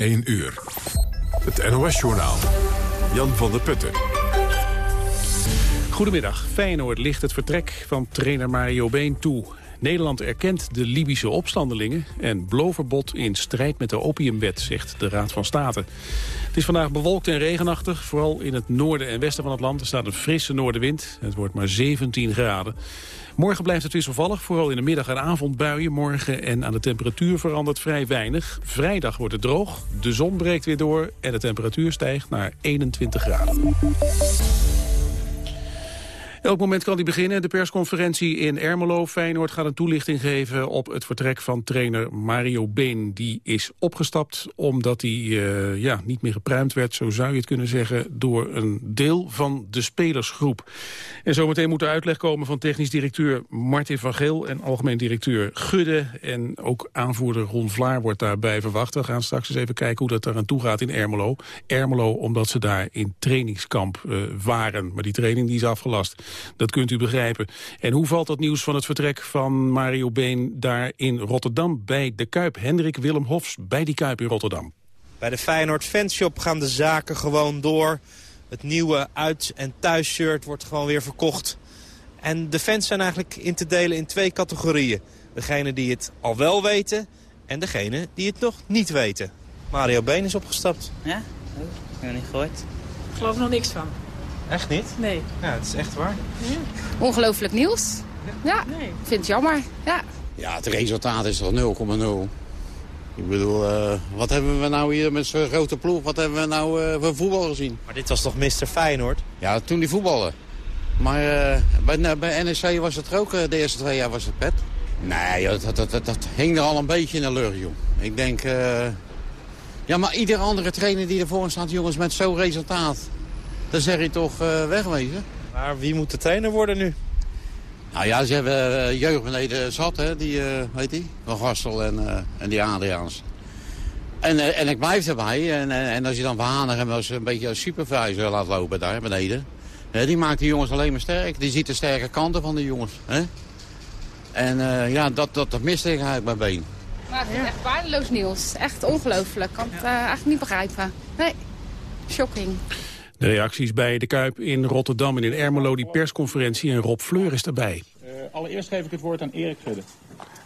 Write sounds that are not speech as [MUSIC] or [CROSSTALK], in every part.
1 uur. Het NOS-journaal. Jan van der Putten. Goedemiddag. Feyenoord ligt het vertrek van trainer Mario Been toe. Nederland erkent de Libische opstandelingen... en bloverbod in strijd met de opiumwet, zegt de Raad van State. Het is vandaag bewolkt en regenachtig. Vooral in het noorden en westen van het land. Er staat een frisse noordenwind. Het wordt maar 17 graden. Morgen blijft het wisselvallig, vooral in de middag- en avondbuien. Morgen en aan de temperatuur verandert vrij weinig. Vrijdag wordt het droog, de zon breekt weer door... en de temperatuur stijgt naar 21 graden. Elk moment kan die beginnen. De persconferentie in Ermelo. Feyenoord gaat een toelichting geven op het vertrek van trainer Mario Been. Die is opgestapt omdat hij uh, ja, niet meer gepruimd werd, zo zou je het kunnen zeggen, door een deel van de spelersgroep. En zometeen moet er uitleg komen van technisch directeur Martin van Geel en algemeen directeur Gudde. En ook aanvoerder Ron Vlaar wordt daarbij verwacht. We gaan straks eens even kijken hoe dat eraan toe gaat in Ermelo. Ermelo omdat ze daar in trainingskamp uh, waren. Maar die training die is afgelast. Dat kunt u begrijpen. En hoe valt dat nieuws van het vertrek van Mario Been daar in Rotterdam bij de Kuip? Hendrik Willem Hofs bij die Kuip in Rotterdam. Bij de Feyenoord Fanshop gaan de zaken gewoon door. Het nieuwe uit- en thuisshirt wordt gewoon weer verkocht. En de fans zijn eigenlijk in te delen in twee categorieën. Degene die het al wel weten en degene die het nog niet weten. Mario Been is opgestapt. Ja? Ik heb niet gehoord. Ik geloof er nog niks van. Echt niet? Nee. Ja, het is echt waar. Ja. Ongelooflijk nieuws. Ja, Nee. ik vind het jammer. Ja. Ja, het resultaat is toch 0,0. Ik bedoel, eh, wat hebben we nou hier met zo'n grote ploeg, wat hebben we nou eh, voor voetbal gezien? Maar dit was toch Mr. Feyenoord? Ja, toen die voetballen. Maar eh, bij, bij NEC was het er ook, eh, de eerste twee jaar was het pet. Nee, joh, dat, dat, dat, dat hing er al een beetje in de lucht, joh. Ik denk, eh, ja, maar iedere andere trainer die ervoor staat, jongens, met zo'n resultaat. Dan zeg je toch eh, wegwezen. Maar wie moet de trainer worden nu? Nou ja, ze hebben eh, jeugd beneden zat, hè, die, eh weet die, van Gastel en, eh, en die Adriaans. En, eh, en ik blijf erbij. En, en, en als je dan Van Hanegem als een beetje als supervisor laat lopen daar beneden. Hè, die maakt die jongens alleen maar sterk. Die ziet de sterke kanten van de jongens. Hè? En eh, ja, dat, dat, dat miste ik eigenlijk bij Been. Maar echt waardeloos nieuws. Echt ongelooflijk. Ik kan het eigenlijk niet begrijpen. Nee, shocking. De reacties bij de Kuip in Rotterdam en in Ermelo, die persconferentie. En Rob Fleur is erbij. Uh, allereerst geef ik het woord aan Erik Gudde.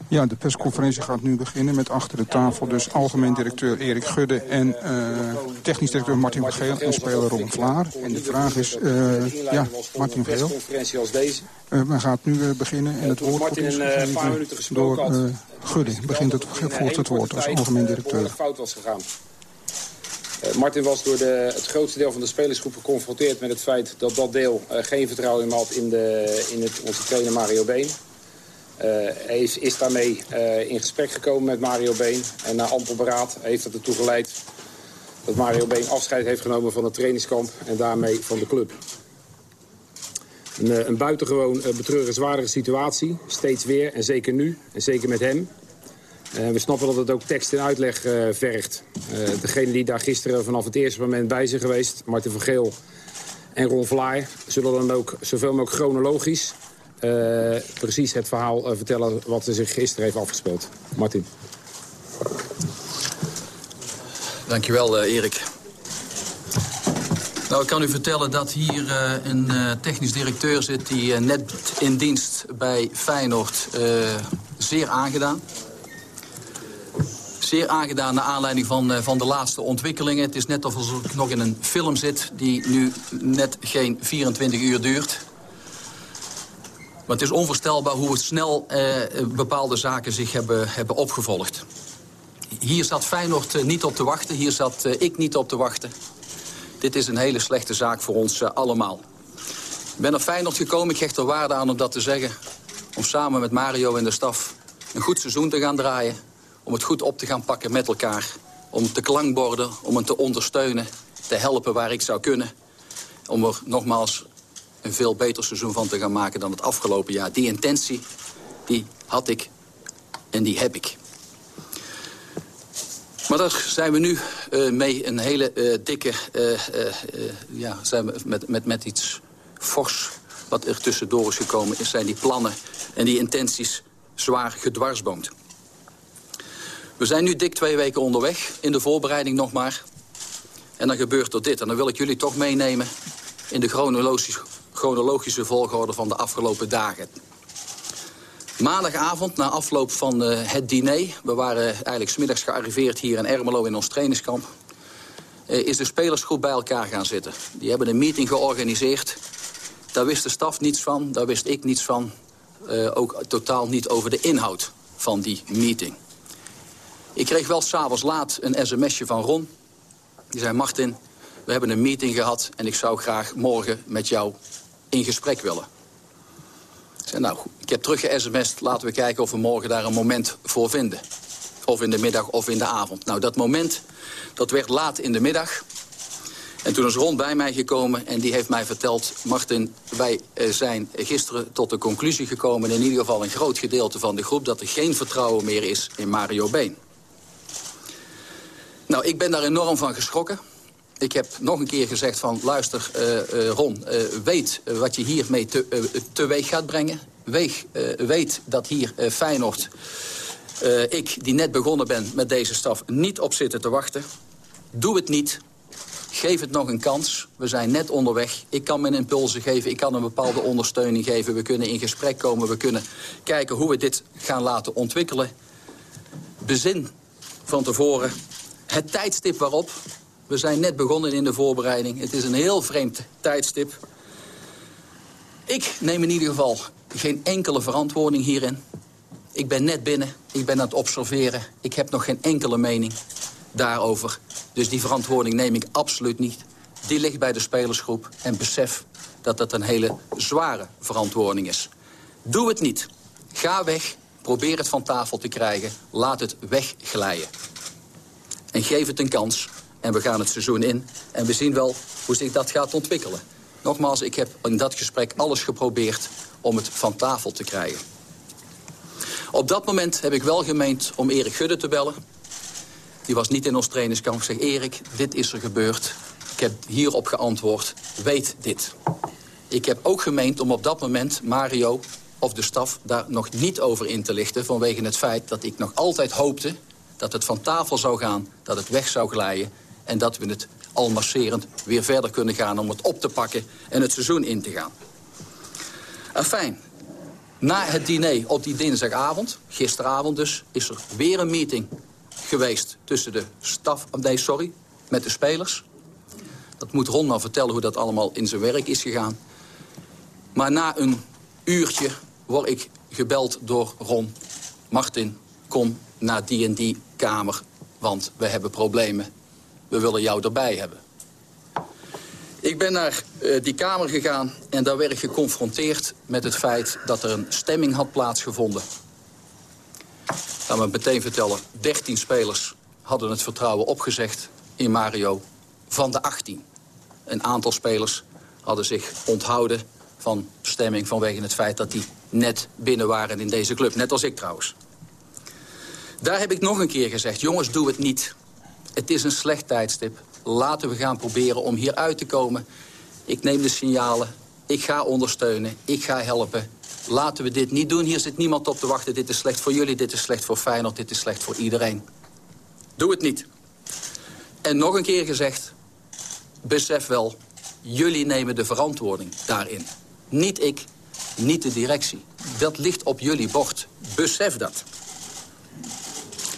Ja, de persconferentie gaat nu beginnen met achter de tafel dus algemeen directeur Erik Gudde en uh, technisch directeur Martin van Geel en speler Ron Vlaar. En de vraag is, uh, ja, Martin Geel. Uh, men gaat nu uh, beginnen en het woord wordt dus gegeven door uh, Gudde. Begint het, voert het woord als algemeen directeur. fout was gegaan. Uh, Martin was door de, het grootste deel van de spelersgroep geconfronteerd met het feit dat dat deel uh, geen vertrouwen in had in, de, in het, onze trainer Mario Been. Uh, hij is, is daarmee in gesprek gekomen met Mario Been. En na amper beraad heeft dat ertoe geleid dat Mario Been afscheid heeft genomen van het trainingskamp en daarmee van de club. Een, een buitengewoon betreurenswaardige situatie, steeds weer en zeker nu en zeker met hem. Uh, we snappen dat het ook tekst en uitleg uh, vergt. Uh, degene die daar gisteren vanaf het eerste moment bij zijn geweest, Martin van Geel en Ron Vlaar, zullen dan ook zoveel mogelijk chronologisch precies het verhaal vertellen wat er zich gisteren heeft afgespeeld. Martin. Dankjewel, Erik. Nou, ik kan u vertellen dat hier een technisch directeur zit... die net in dienst bij Feyenoord zeer aangedaan. Zeer aangedaan naar aanleiding van, van de laatste ontwikkelingen. Het is net alsof ik nog in een film zit die nu net geen 24 uur duurt. Maar het is onvoorstelbaar hoe snel bepaalde zaken zich hebben, hebben opgevolgd. Hier zat Feyenoord niet op te wachten, hier zat ik niet op te wachten. Dit is een hele slechte zaak voor ons allemaal. Ik ben naar Feyenoord gekomen, ik hecht er waarde aan om dat te zeggen. Om samen met Mario en de staf een goed seizoen te gaan draaien. Om het goed op te gaan pakken met elkaar. Om te klankborden, om het te ondersteunen. Te helpen waar ik zou kunnen. Om er nogmaals een veel beter seizoen van te gaan maken dan het afgelopen jaar. Die intentie, die had ik en die heb ik. Maar daar zijn we nu uh, mee een hele uh, dikke... Uh, ja, zijn we met, met, met iets fors wat er tussendoor is gekomen... zijn die plannen en die intenties zwaar gedwarsboomd. We zijn nu dik twee weken onderweg, in de voorbereiding nog maar. En dan gebeurt er dit. En dan wil ik jullie toch meenemen in de chronologische, chronologische volgorde van de afgelopen dagen. Maandagavond, na afloop van uh, het diner... we waren eigenlijk smiddags gearriveerd hier in Ermelo in ons trainingskamp... Uh, is de spelersgroep bij elkaar gaan zitten. Die hebben een meeting georganiseerd. Daar wist de staf niets van, daar wist ik niets van. Uh, ook totaal niet over de inhoud van die meeting. Ik kreeg wel s'avonds laat een sms'je van Ron. Die zei, Martin, we hebben een meeting gehad... en ik zou graag morgen met jou in gesprek willen. Ik zei, nou, ik heb terug ge-sms'd. Laten we kijken of we morgen daar een moment voor vinden. Of in de middag of in de avond. Nou, dat moment, dat werd laat in de middag. En toen is Ron bij mij gekomen en die heeft mij verteld... Martin, wij eh, zijn gisteren tot de conclusie gekomen... in ieder geval een groot gedeelte van de groep... dat er geen vertrouwen meer is in Mario Been. Nou, ik ben daar enorm van geschrokken. Ik heb nog een keer gezegd van, luister uh, uh, Ron, uh, weet wat je hiermee te, teweeg gaat brengen. Weeg, weet dat hier Feyenoord, ik die net begonnen ben met deze staf, niet op zitten te wachten. Doe het niet. Geef het nog een kans. We zijn net onderweg. Ik kan mijn impulsen geven. Ik kan een bepaalde ondersteuning geven. We kunnen in gesprek komen. We kunnen kijken hoe we dit gaan laten ontwikkelen. Bezin van tevoren het tijdstip waarop. We zijn net begonnen in de voorbereiding. Het is een heel vreemd tijdstip. Ik neem in ieder geval geen enkele verantwoording hierin. Ik ben net binnen. Ik ben aan het observeren. Ik heb nog geen enkele mening daarover. Dus die verantwoording neem ik absoluut niet. Die ligt bij de spelersgroep. En besef dat dat een hele zware verantwoording is. Doe het niet. Ga weg. Probeer het van tafel te krijgen. Laat het wegglijden. En geef het een kans. En we gaan het seizoen in. En we zien wel hoe zich dat gaat ontwikkelen. Nogmaals, ik heb in dat gesprek alles geprobeerd om het van tafel te krijgen. Op dat moment heb ik wel gemeend om Erik Gudde te bellen. Die was niet in ons trainingskamp. Ik zeg, Erik, dit is er gebeurd. Ik heb hierop geantwoord. Weet dit. Ik heb ook gemeend om op dat moment Mario of de staf daar nog niet over in te lichten... vanwege het feit dat ik nog altijd hoopte dat het van tafel zou gaan, dat het weg zou glijden... en dat we het al masserend weer verder kunnen gaan om het op te pakken... en het seizoen in te gaan. Afijn, na het diner op die dinsdagavond, gisteravond dus... is er weer een meeting geweest tussen de staf... nee, sorry, met de spelers. Dat moet Ron nou vertellen hoe dat allemaal in zijn werk is gegaan. Maar na een uurtje word ik gebeld door Ron. Martin, kom naar die en die kamer, want we hebben problemen. We willen jou erbij hebben. Ik ben naar uh, die kamer gegaan en daar werd ik geconfronteerd met het feit dat er een stemming had plaatsgevonden. Laat me meteen vertellen, 13 spelers hadden het vertrouwen opgezegd in Mario van de 18. Een aantal spelers hadden zich onthouden van stemming vanwege het feit dat die net binnen waren in deze club. Net als ik trouwens. Daar heb ik nog een keer gezegd, jongens, doe het niet. Het is een slecht tijdstip. Laten we gaan proberen om hier uit te komen. Ik neem de signalen. Ik ga ondersteunen. Ik ga helpen. Laten we dit niet doen. Hier zit niemand op te wachten. Dit is slecht voor jullie. Dit is slecht voor Feyenoord. Dit is slecht voor iedereen. Doe het niet. En nog een keer gezegd. Besef wel. Jullie nemen de verantwoording daarin. Niet ik. Niet de directie. Dat ligt op jullie bord. Besef dat.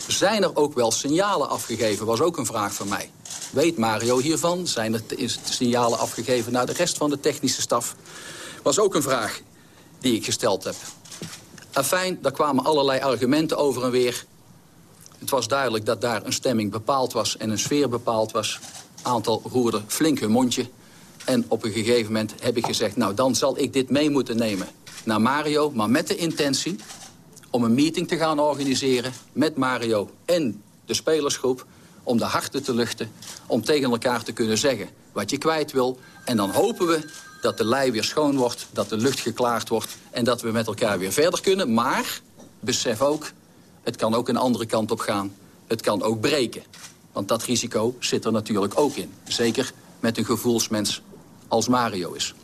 Zijn er ook wel signalen afgegeven, was ook een vraag van mij. Weet Mario hiervan? Zijn er signalen afgegeven naar de rest van de technische staf? Was ook een vraag die ik gesteld heb. Afijn, daar kwamen allerlei argumenten over en weer. Het was duidelijk dat daar een stemming bepaald was en een sfeer bepaald was. Aantal roerde flink hun mondje. En op een gegeven moment heb ik gezegd... nou, dan zal ik dit mee moeten nemen naar Mario... maar met de intentie om een meeting te gaan organiseren met Mario en de spelersgroep... om de harten te luchten, om tegen elkaar te kunnen zeggen wat je kwijt wil. En dan hopen we dat de lei weer schoon wordt, dat de lucht geklaard wordt... en dat we met elkaar weer verder kunnen. Maar besef ook, het kan ook een andere kant op gaan. Het kan ook breken. Want dat risico zit er natuurlijk ook in. Zeker met een gevoelsmens als Mario is.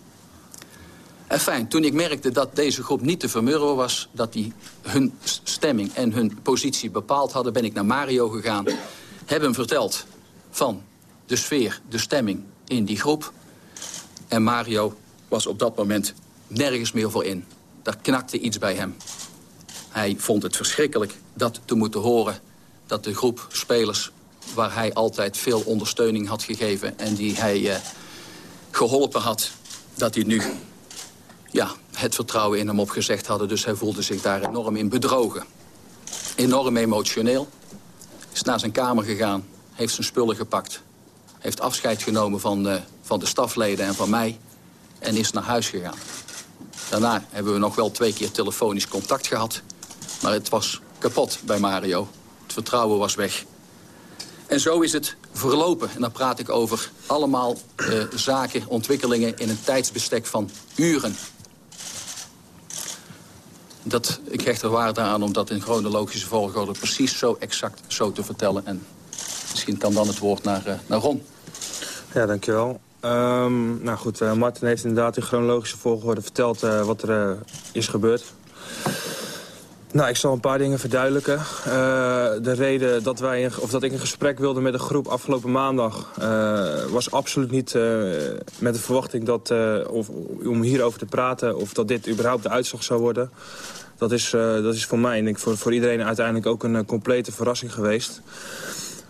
En fijn, toen ik merkte dat deze groep niet te vermurwen was... dat die hun stemming en hun positie bepaald hadden... ben ik naar Mario gegaan, heb hem verteld van de sfeer, de stemming in die groep. En Mario was op dat moment nergens meer voor in. Daar knakte iets bij hem. Hij vond het verschrikkelijk dat te moeten horen... dat de groep spelers waar hij altijd veel ondersteuning had gegeven... en die hij eh, geholpen had, dat hij nu ja, het vertrouwen in hem opgezegd hadden. Dus hij voelde zich daar enorm in bedrogen. Enorm emotioneel. Is naar zijn kamer gegaan, heeft zijn spullen gepakt. Heeft afscheid genomen van de, van de stafleden en van mij. En is naar huis gegaan. Daarna hebben we nog wel twee keer telefonisch contact gehad. Maar het was kapot bij Mario. Het vertrouwen was weg. En zo is het verlopen. En dan praat ik over allemaal uh, zaken, ontwikkelingen... in een tijdsbestek van uren. Dat, ik hecht er waarde aan om dat in chronologische volgorde... precies zo exact zo te vertellen. En misschien kan dan het woord naar, uh, naar Ron. Ja, dankjewel. Um, nou goed, uh, Martin heeft inderdaad in chronologische volgorde verteld wat er is gebeurd. Nou, ik zal een paar dingen verduidelijken. Uh, de reden dat, wij, of dat ik een gesprek wilde met een groep afgelopen maandag... Uh, was absoluut niet uh, met de verwachting dat, of, om hierover te praten... of dat dit überhaupt de uitslag zou worden. Dat is, dat is voor mij en ik, voor, voor iedereen uiteindelijk ook een complete verrassing geweest.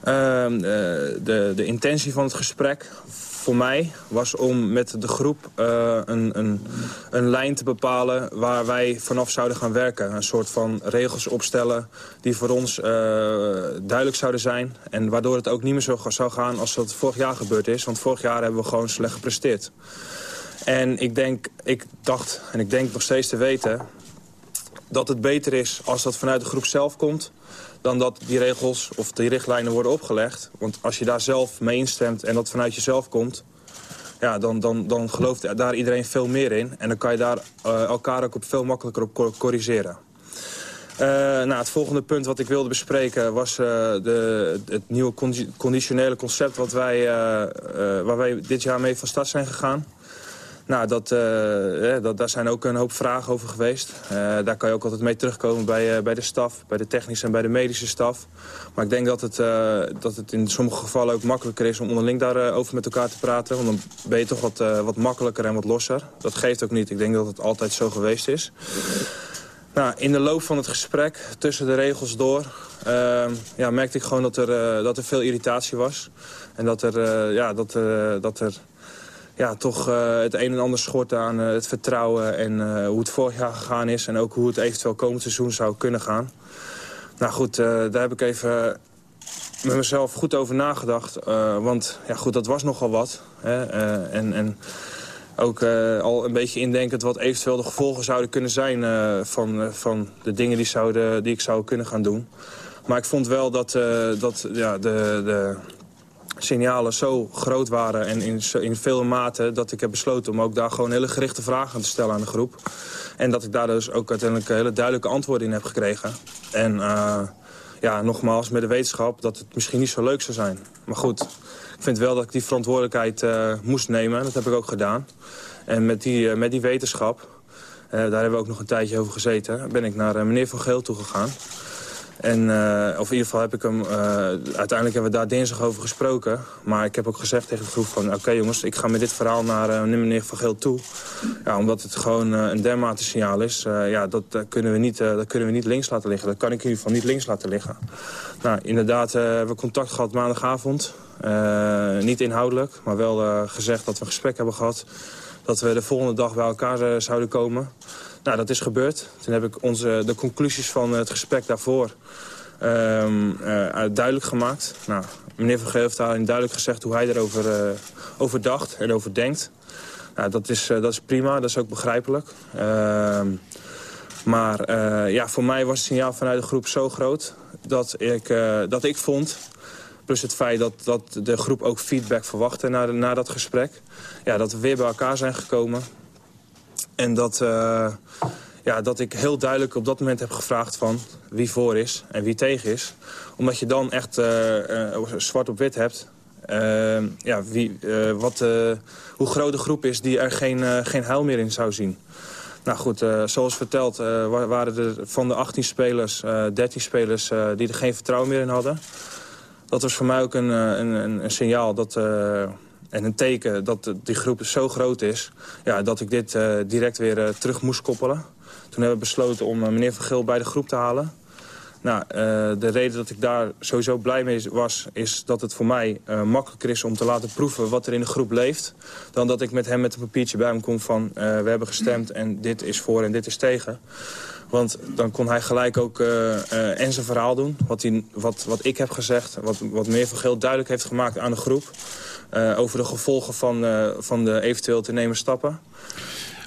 Ehm, de, de intentie van het gesprek voor mij was om met de groep uh, een, een, een lijn te bepalen waar wij vanaf zouden gaan werken. Een soort van regels opstellen die voor ons uh, duidelijk zouden zijn. En waardoor het ook niet meer zo zou gaan als dat vorig jaar gebeurd is. Want vorig jaar hebben we gewoon slecht gepresteerd. En ik denk, ik dacht en ik denk nog steeds te weten dat het beter is als dat vanuit de groep zelf komt dan dat die regels of die richtlijnen worden opgelegd. Want als je daar zelf mee instemt en dat vanuit jezelf komt... Ja, dan, dan, dan gelooft daar iedereen veel meer in. En dan kan je daar uh, elkaar ook op veel makkelijker op corrigeren. Uh, nou, het volgende punt wat ik wilde bespreken was uh, de, het nieuwe conditionele concept wat wij, waar wij dit jaar mee van start zijn gegaan. Nou, dat, uh, dat, daar zijn ook een hoop vragen over geweest. Uh, daar kan je ook altijd mee terugkomen bij, bij de staf, bij de technische en bij de medische staf. Maar ik denk dat het, dat het in sommige gevallen ook makkelijker is om onderling daarover met elkaar te praten. Want dan ben je toch wat, wat makkelijker en wat losser. Dat geeft ook niet. Ik denk dat het altijd zo geweest is. Nou, in de loop van het gesprek, tussen de regels door, ja, merkte ik gewoon dat er, dat er veel irritatie was. En dat er, ja, dat, dat er ja, toch uh, het een en ander schort aan uh, het vertrouwen en uh, hoe het vorig jaar gegaan is. En ook hoe het eventueel komend seizoen zou kunnen gaan. Nou goed, daar heb ik even met mezelf goed over nagedacht. want ja, goed, dat was nogal wat. Hè? en, en ook al een beetje indenkend wat eventueel de gevolgen zouden kunnen zijn... van, van de dingen die, zouden, die ik zou kunnen gaan doen. Maar ik vond wel dat, dat ja, de, de, signalen zo groot waren en in, in veel mate... dat ik heb besloten om ook daar gewoon hele gerichte vragen te stellen aan de groep. En dat ik daar dus ook uiteindelijk hele duidelijke antwoorden in heb gekregen. En uh, ja, nogmaals, met de wetenschap dat het misschien niet zo leuk zou zijn. Maar goed, ik vind wel dat ik die verantwoordelijkheid uh, moest nemen. Dat heb ik ook gedaan. En met die, uh, met die wetenschap, daar hebben we ook nog een tijdje over gezeten... ben ik naar meneer Van Geel toegegaan. En, uh, of in ieder geval heb ik hem... Uh, uiteindelijk hebben we daar dinsdag over gesproken. Maar ik heb ook gezegd tegen de groep van... oké jongens, ik ga met dit verhaal naar uh, meneer Van Geel toe. Ja, omdat het gewoon een dermate signaal is. ja, dat, dat, kunnen we niet, dat kunnen we niet links laten liggen. Dat kan ik in ieder geval niet links laten liggen. Nou, inderdaad hebben we contact gehad maandagavond. niet inhoudelijk, maar wel gezegd dat we een gesprek hebben gehad. Dat we de volgende dag bij elkaar zouden komen. Nou, dat is gebeurd. Toen heb ik onze, de conclusies van het gesprek daarvoor um, uh, duidelijk gemaakt. Nou, meneer Van Geel heeft daarin duidelijk gezegd hoe hij erover uh, over dacht en over denkt. Nou, dat, is, uh, dat is prima, dat is ook begrijpelijk. Ehm, maar ja, voor mij was het signaal vanuit de groep zo groot dat ik, dat ik vond... Plus het feit dat, dat de groep ook feedback verwachtte na, na dat gesprek. Ja, dat we weer bij elkaar zijn gekomen. En dat, uh, ja, dat ik heel duidelijk op dat moment heb gevraagd van wie voor is en wie tegen is. Omdat je dan echt uh, uh, zwart op wit hebt. eh, ja, wie, eh, wat, eh, hoe groot de groep is die er geen, eh, geen heil meer in zou zien. Nou goed, eh, zoals verteld eh, wa- waren er van de 18 spelers, eh 13 spelers eh, die er geen vertrouwen meer in hadden. Dat was voor mij ook een, eh, een, een, signaal dat, eh, en een teken dat die groep zo groot is... Ja, dat ik dit eh, direct weer eh, terug moest koppelen. Toen hebben we besloten om eh, meneer Van Geel bij de groep te halen. Nou, de reden dat ik daar sowieso blij mee was... is dat het voor mij makkelijker is om te laten proeven wat er in de groep leeft... dan dat ik met hem met een papiertje bij hem kom van... we hebben gestemd en dit is voor en dit is tegen. Want dan kon hij gelijk ook eh, en zijn verhaal doen. Wat, hij, wat, wat ik heb gezegd, wat, wat meneer Van Geel duidelijk heeft gemaakt aan de groep... eh, over de gevolgen van, eh, van de eventueel te nemen stappen.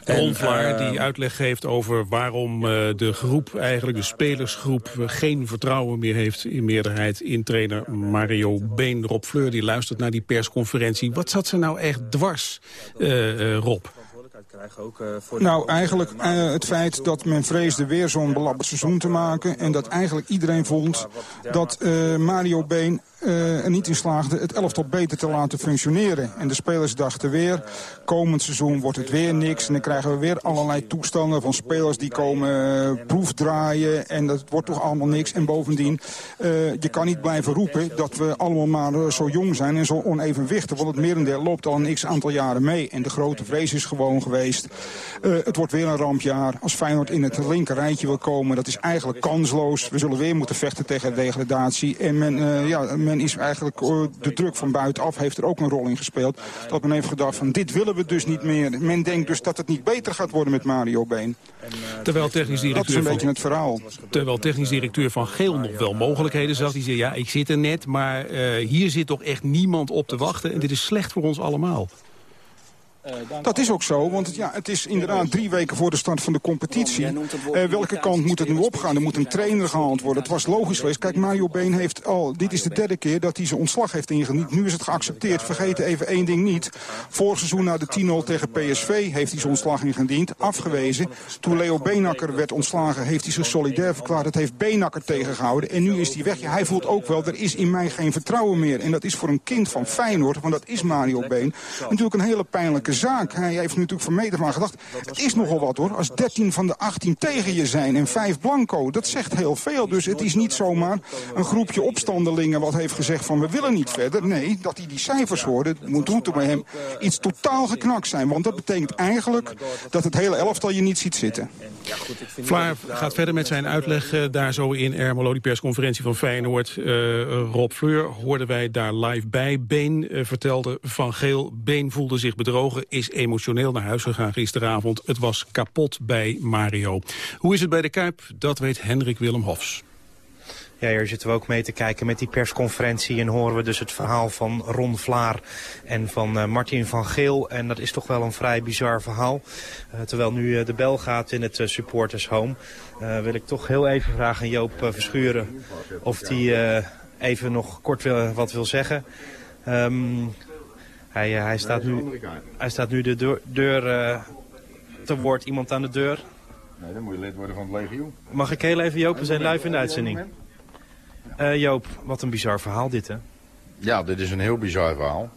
Ron En, Vlaar eh, die uitleg geeft over waarom eh, de groep, eigenlijk de spelersgroep... geen vertrouwen meer heeft in meerderheid in trainer Mario Been. Rob Fleur die luistert naar die persconferentie. Wat zat ze nou echt dwars, eh, eh, Rob? eh, Nou, eigenlijk eh, het feit dat men vreesde weer zo'n belabberd seizoen te maken... en dat eigenlijk iedereen vond dat eh, Mario Been er niet in slaagde het elftal beter te laten functioneren. En de spelers dachten weer, komend seizoen wordt het weer niks... en dan krijgen we weer allerlei toestanden van spelers die komen eh, proefdraaien... en dat wordt toch allemaal niks. En bovendien, eh, je kan niet blijven roepen dat we allemaal maar eh, zo jong zijn... en zo onevenwichtig, want het merendeel loopt al een x-aantal jaren mee. En de grote vrees is gewoon geweest... eh, het wordt weer een rampjaar. Als Feyenoord in het linker rijtje wil komen, dat is eigenlijk kansloos. We zullen weer moeten vechten tegen degradatie. En men, eh, ja, men is eigenlijk, eh, de druk van buitenaf heeft er ook een rol in gespeeld. Dat men heeft gedacht van dit willen we dus niet meer. Men denkt dus dat het niet beter gaat worden met Mario Been. Terwijl technisch Dat is directeur een van, beetje het verhaal. terwijl technisch directeur van Geel nog wel mogelijkheden zag. Die zei, ja, ik zit er net, maar eh, hier zit toch echt niemand op te wachten. En dit is slecht voor ons allemaal. Dat is ook zo, want het, ja, het is inderdaad drie weken voor de start van de competitie. Eh, welke kant moet het nu opgaan? Er moet een trainer gehaald worden. Het was logisch geweest. Kijk, Mario Been heeft al, dit is de derde keer dat hij zijn ontslag heeft ingediend. Nu is het geaccepteerd. Vergeet even één ding niet. Vorig seizoen na de 10-0 tegen PSV heeft hij zijn ontslag ingediend. Afgewezen. Toen Leo Beenakker werd ontslagen heeft hij zich solidair verklaard. Het heeft Beenakker tegengehouden. En nu is hij weg. Ja, hij voelt ook wel, er is in mij geen vertrouwen meer. En dat is voor een kind van Feyenoord, want dat is Mario Been, natuurlijk een hele pijnlijke zaak. Hij heeft natuurlijk van meter van gedacht, het is nogal wat hoor. Als 13 van de 18 tegen je zijn en 5 blanco, dat zegt heel veel. Dus het is niet zomaar een groepje opstandelingen wat heeft gezegd van we willen niet verder. Nee, dat hij die cijfers hoorde, moet, moet er bij hem iets totaal geknakt zijn. Want dat betekent eigenlijk dat het hele elftal je niet ziet zitten. Vlaar gaat verder met zijn uitleg eh, daar zo in Ermelo, die persconferentie van Feyenoord. Eh, Rob Fleur hoorden wij daar live bij. Been eh, vertelde van Geel, Been voelde zich bedrogen, is emotioneel naar huis gegaan gisteravond. Het was kapot bij Mario. Hoe is het bij de Kuip? Dat weet Hendrik Willem Hofs. Ja, hier zitten we ook mee te kijken met die persconferentie en horen we dus het verhaal van Ron Vlaar en van eh, Martin van Geel. En dat is toch wel een vrij bizar verhaal. Eh, terwijl nu eh, de bel gaat in het supporters home, wil ik toch heel even vragen aan Joop Verschuren of hij even nog kort wil, wat wil zeggen. Ehm, hij, eh, hij, staat nu, hij staat nu de deur, deur eh, te woord, iemand aan de deur. Nee, dan moet je lid worden van het legioen. Mag ik heel even, Joop, we zijn live in de uitzending. Eh, Joop, wat een bizar verhaal dit, hè? Ja, dit is een heel bizar verhaal.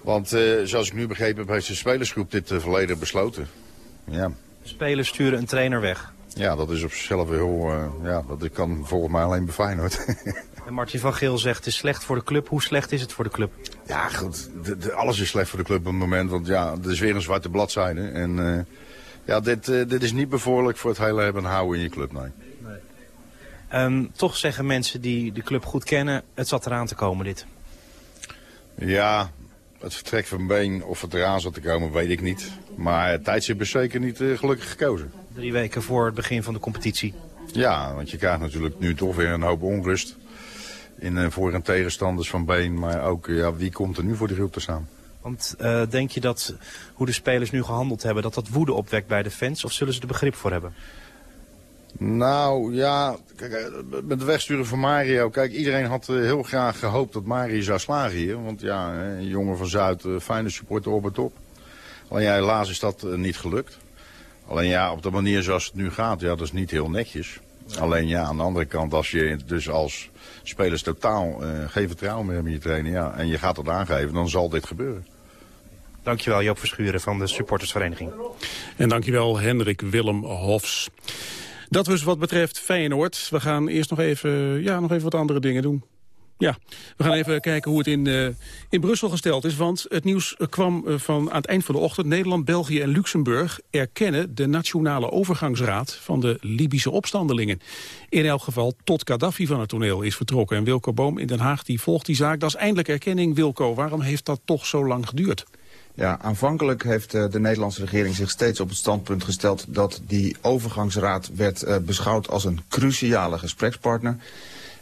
Want eh, zoals ik nu begrepen heb, heeft de spelersgroep dit uh, volledig besloten. Ja. Spelers sturen een trainer weg. Ja, dat is op zichzelf heel... Uh, ja, dat kan volgens mij alleen bij Feyenoord. [LAUGHS] en Martin van Geel zegt, het is slecht voor de club. Hoe slecht is het voor de club? Ja, goed. De, de, alles is slecht voor de club op het moment. Want ja, er is weer een zwarte bladzijde. En uh, ja, dit, dit is niet bevorderlijk voor het hele hebben en houden in je club, nee. Um, toch zeggen mensen die de club goed kennen, het zat eraan te komen dit. Ja, het vertrek van Been of het eraan zat te komen, weet ik niet. Maar het tijdstip is zeker niet uh, gelukkig gekozen. Drie weken voor het begin van de competitie. Ja, want je krijgt natuurlijk nu toch weer een hoop onrust. In, uh, voor- en tegenstanders van Been. Maar ook, uh, ja, wie komt er nu voor de groep te staan? Want denk je dat hoe de spelers nu gehandeld hebben, dat dat woede opwekt bij de fans? Of zullen ze er begrip voor hebben? Nou ja, kijk, met de wegsturen van Mario. Kijk, iedereen had uh, heel graag gehoopt dat Mario zou slagen hier. Want ja, een jongen van Zuid, uh, fijne supporter op het top. Alleen ja, helaas is dat niet gelukt. Alleen ja, op de manier zoals het nu gaat, ja, dat is niet heel netjes. Alleen ja, aan de andere kant, als je dus als spelers totaal uh, geen vertrouwen meer hebben in je trainen... Ja, en je gaat dat aangeven, dan zal dit gebeuren. Dankjewel Joop Verschuren van de supportersvereniging. En dankjewel Hendrik Willem Hofs. Dat was wat betreft Feyenoord. We gaan eerst nog even, ja, nog even wat andere dingen doen. Ja, we gaan even kijken hoe het in, uh, in Brussel gesteld is. Want het nieuws kwam uh, van aan het eind van de ochtend. Nederland, België en Luxemburg erkennen de Nationale Overgangsraad van de Libische opstandelingen. In elk geval tot Gaddafi van het toneel is vertrokken. En Wilco Boom in Den Haag die volgt die zaak. Dat is eindelijk erkenning, Wilco. Waarom heeft dat toch zo lang geduurd? Ja, aanvankelijk heeft de Nederlandse regering zich steeds op het standpunt gesteld dat die overgangsraad werd beschouwd als een cruciale gesprekspartner.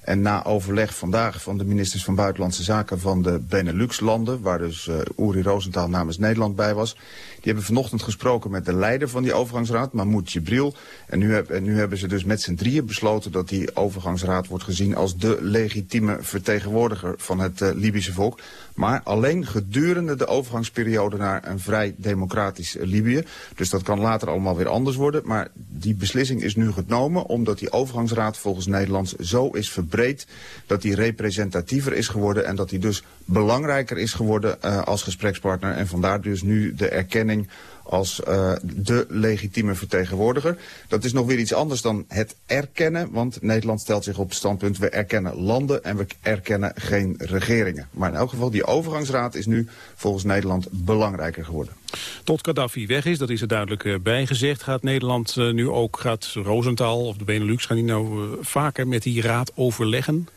En na overleg vandaag van de ministers van Buitenlandse Zaken van de Benelux-landen... waar dus uh, Uri Rosenthal namens Nederland bij was... die hebben vanochtend gesproken met de leider van die overgangsraad, Mahmoud Jibril. En nu, en nu hebben ze dus met z'n drieën besloten dat die overgangsraad wordt gezien... als de legitieme vertegenwoordiger van het uh, Libische volk. Maar alleen gedurende de overgangsperiode naar een vrij democratisch Libië. Dus dat kan later allemaal weer anders worden. Maar die beslissing is nu genomen omdat die overgangsraad volgens Nederlands zo is verbreed... dat die representatiever is geworden en dat die dus belangrijker is geworden uh, als gesprekspartner. En vandaar dus nu de erkenning als uh, de legitieme vertegenwoordiger. Dat is nog weer iets anders dan het erkennen, want Nederland stelt zich op het standpunt... we erkennen landen en we erkennen geen regeringen. Maar in elk geval, die overgangsraad is nu volgens Nederland belangrijker geworden. Tot Gaddafi weg is, dat is er duidelijk uh, bij gezegd. Gaat Nederland uh, nu ook, gaat Rosenthal of de Benelux... gaan die nou vaker met die raad overleggen?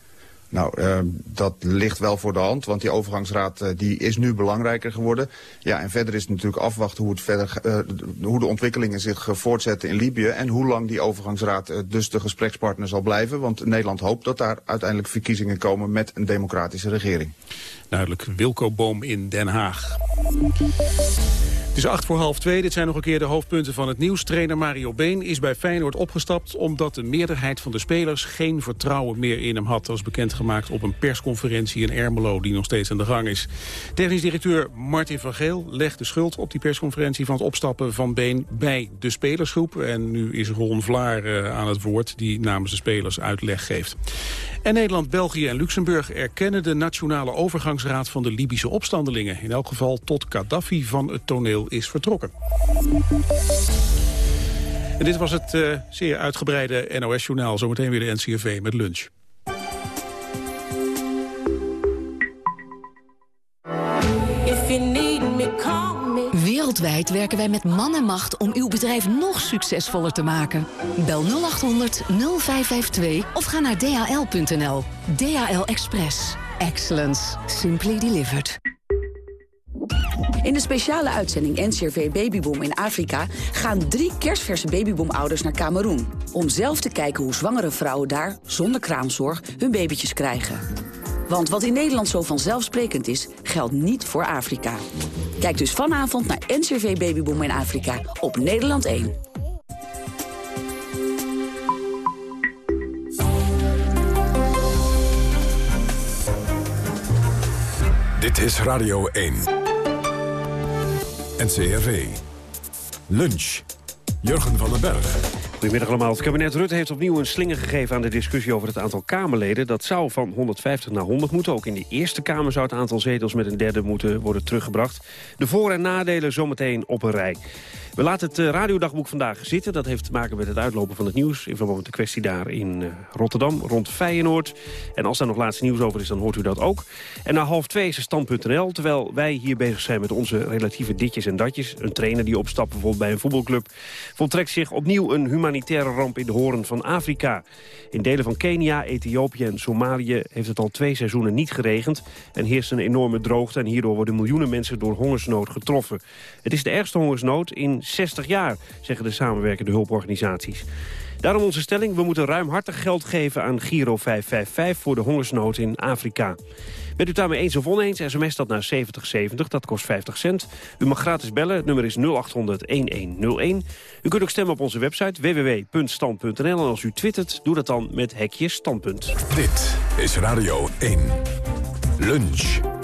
Nou, uh, dat ligt wel voor de hand, want die overgangsraad uh, die is nu belangrijker geworden. Ja, en verder is het natuurlijk afwachten hoe, het verder, uh, hoe de ontwikkelingen zich voortzetten in Libië... en hoe lang die overgangsraad dus de gesprekspartner zal blijven. Want Nederland hoopt dat daar uiteindelijk verkiezingen komen met een democratische regering. Duidelijk, Wilco Boom in Den Haag. Het is acht voor half twee. Dit zijn nog een keer de hoofdpunten van het nieuws. Trainer Mario Been is bij Feyenoord opgestapt... omdat de meerderheid van de spelers geen vertrouwen meer in hem had. Dat is bekendgemaakt op een persconferentie in Ermelo... die nog steeds aan de gang is. Technisch directeur Martin van Geel legt de schuld op die persconferentie... van het opstappen van Been bij de spelersgroep. En nu is Ron Vlaar uh, aan het woord... die namens de spelers uitleg geeft. En Nederland, België en Luxemburg erkennen de Nationale Overgangsraad van de Libische opstandelingen. In elk geval tot Gaddafi van het toneel is vertrokken. En dit was het uh, zeer uitgebreide NOS-journaal. Zometeen weer de NCRV met lunch. Wereldwijd werken wij met man en macht om uw bedrijf nog succesvoller te maken. Bel 0800 0552 of ga naar dhl.nl. DHL Express. Excellence. Simply delivered. In de speciale uitzending NCRV Babyboom in Afrika... gaan drie kerstverse babyboomouders naar Cameroen... om zelf te kijken hoe zwangere vrouwen daar, zonder kraamzorg, hun babytjes krijgen. Want wat in Nederland zo vanzelfsprekend is, geldt niet voor Afrika. Kijk dus vanavond naar NCRV Babyboom in Afrika op Nederland 1. Dit is Radio 1. NCRV. Lunch. Jurgen van den Berg. Goedemiddag allemaal. Het kabinet Rutte heeft opnieuw een slinger gegeven aan de discussie over het aantal Kamerleden. Dat zou van 150 naar 100 moeten. Ook in de Eerste Kamer zou het aantal zetels met een derde moeten worden teruggebracht. De voor- en nadelen zometeen op een rij. We laten het radiodagboek vandaag zitten. Dat heeft te maken met het uitlopen van het nieuws... in verband met de kwestie daar in uh, Rotterdam, rond Feyenoord. En als daar nog laatste nieuws over is, dan hoort u dat ook. En na half twee is er stand.nl. Terwijl wij hier bezig zijn met onze relatieve ditjes en datjes. Een trainer die opstapt bijvoorbeeld bij een voetbalclub... voltrekt zich opnieuw een humanitaire ramp in de horen van Afrika. In delen van Kenia, Ethiopië en Somalië... heeft het al twee seizoenen niet geregend... en heerst een enorme droogte... en hierdoor worden miljoenen mensen door hongersnood getroffen. Het is de ergste hongersnood in 60 jaar, zeggen de samenwerkende hulporganisaties. Daarom onze stelling, we moeten ruimhartig geld geven aan Giro 555 voor de hongersnood in Afrika. Bent u daarmee eens of oneens, sms dat naar 7070, dat kost 50 cent. U mag gratis bellen, het nummer is 0800-1101. U kunt ook stemmen op onze website www.stand.nl. En als u twittert, doe dat dan met hekje standpunt. Dit is Radio 1. Lunch.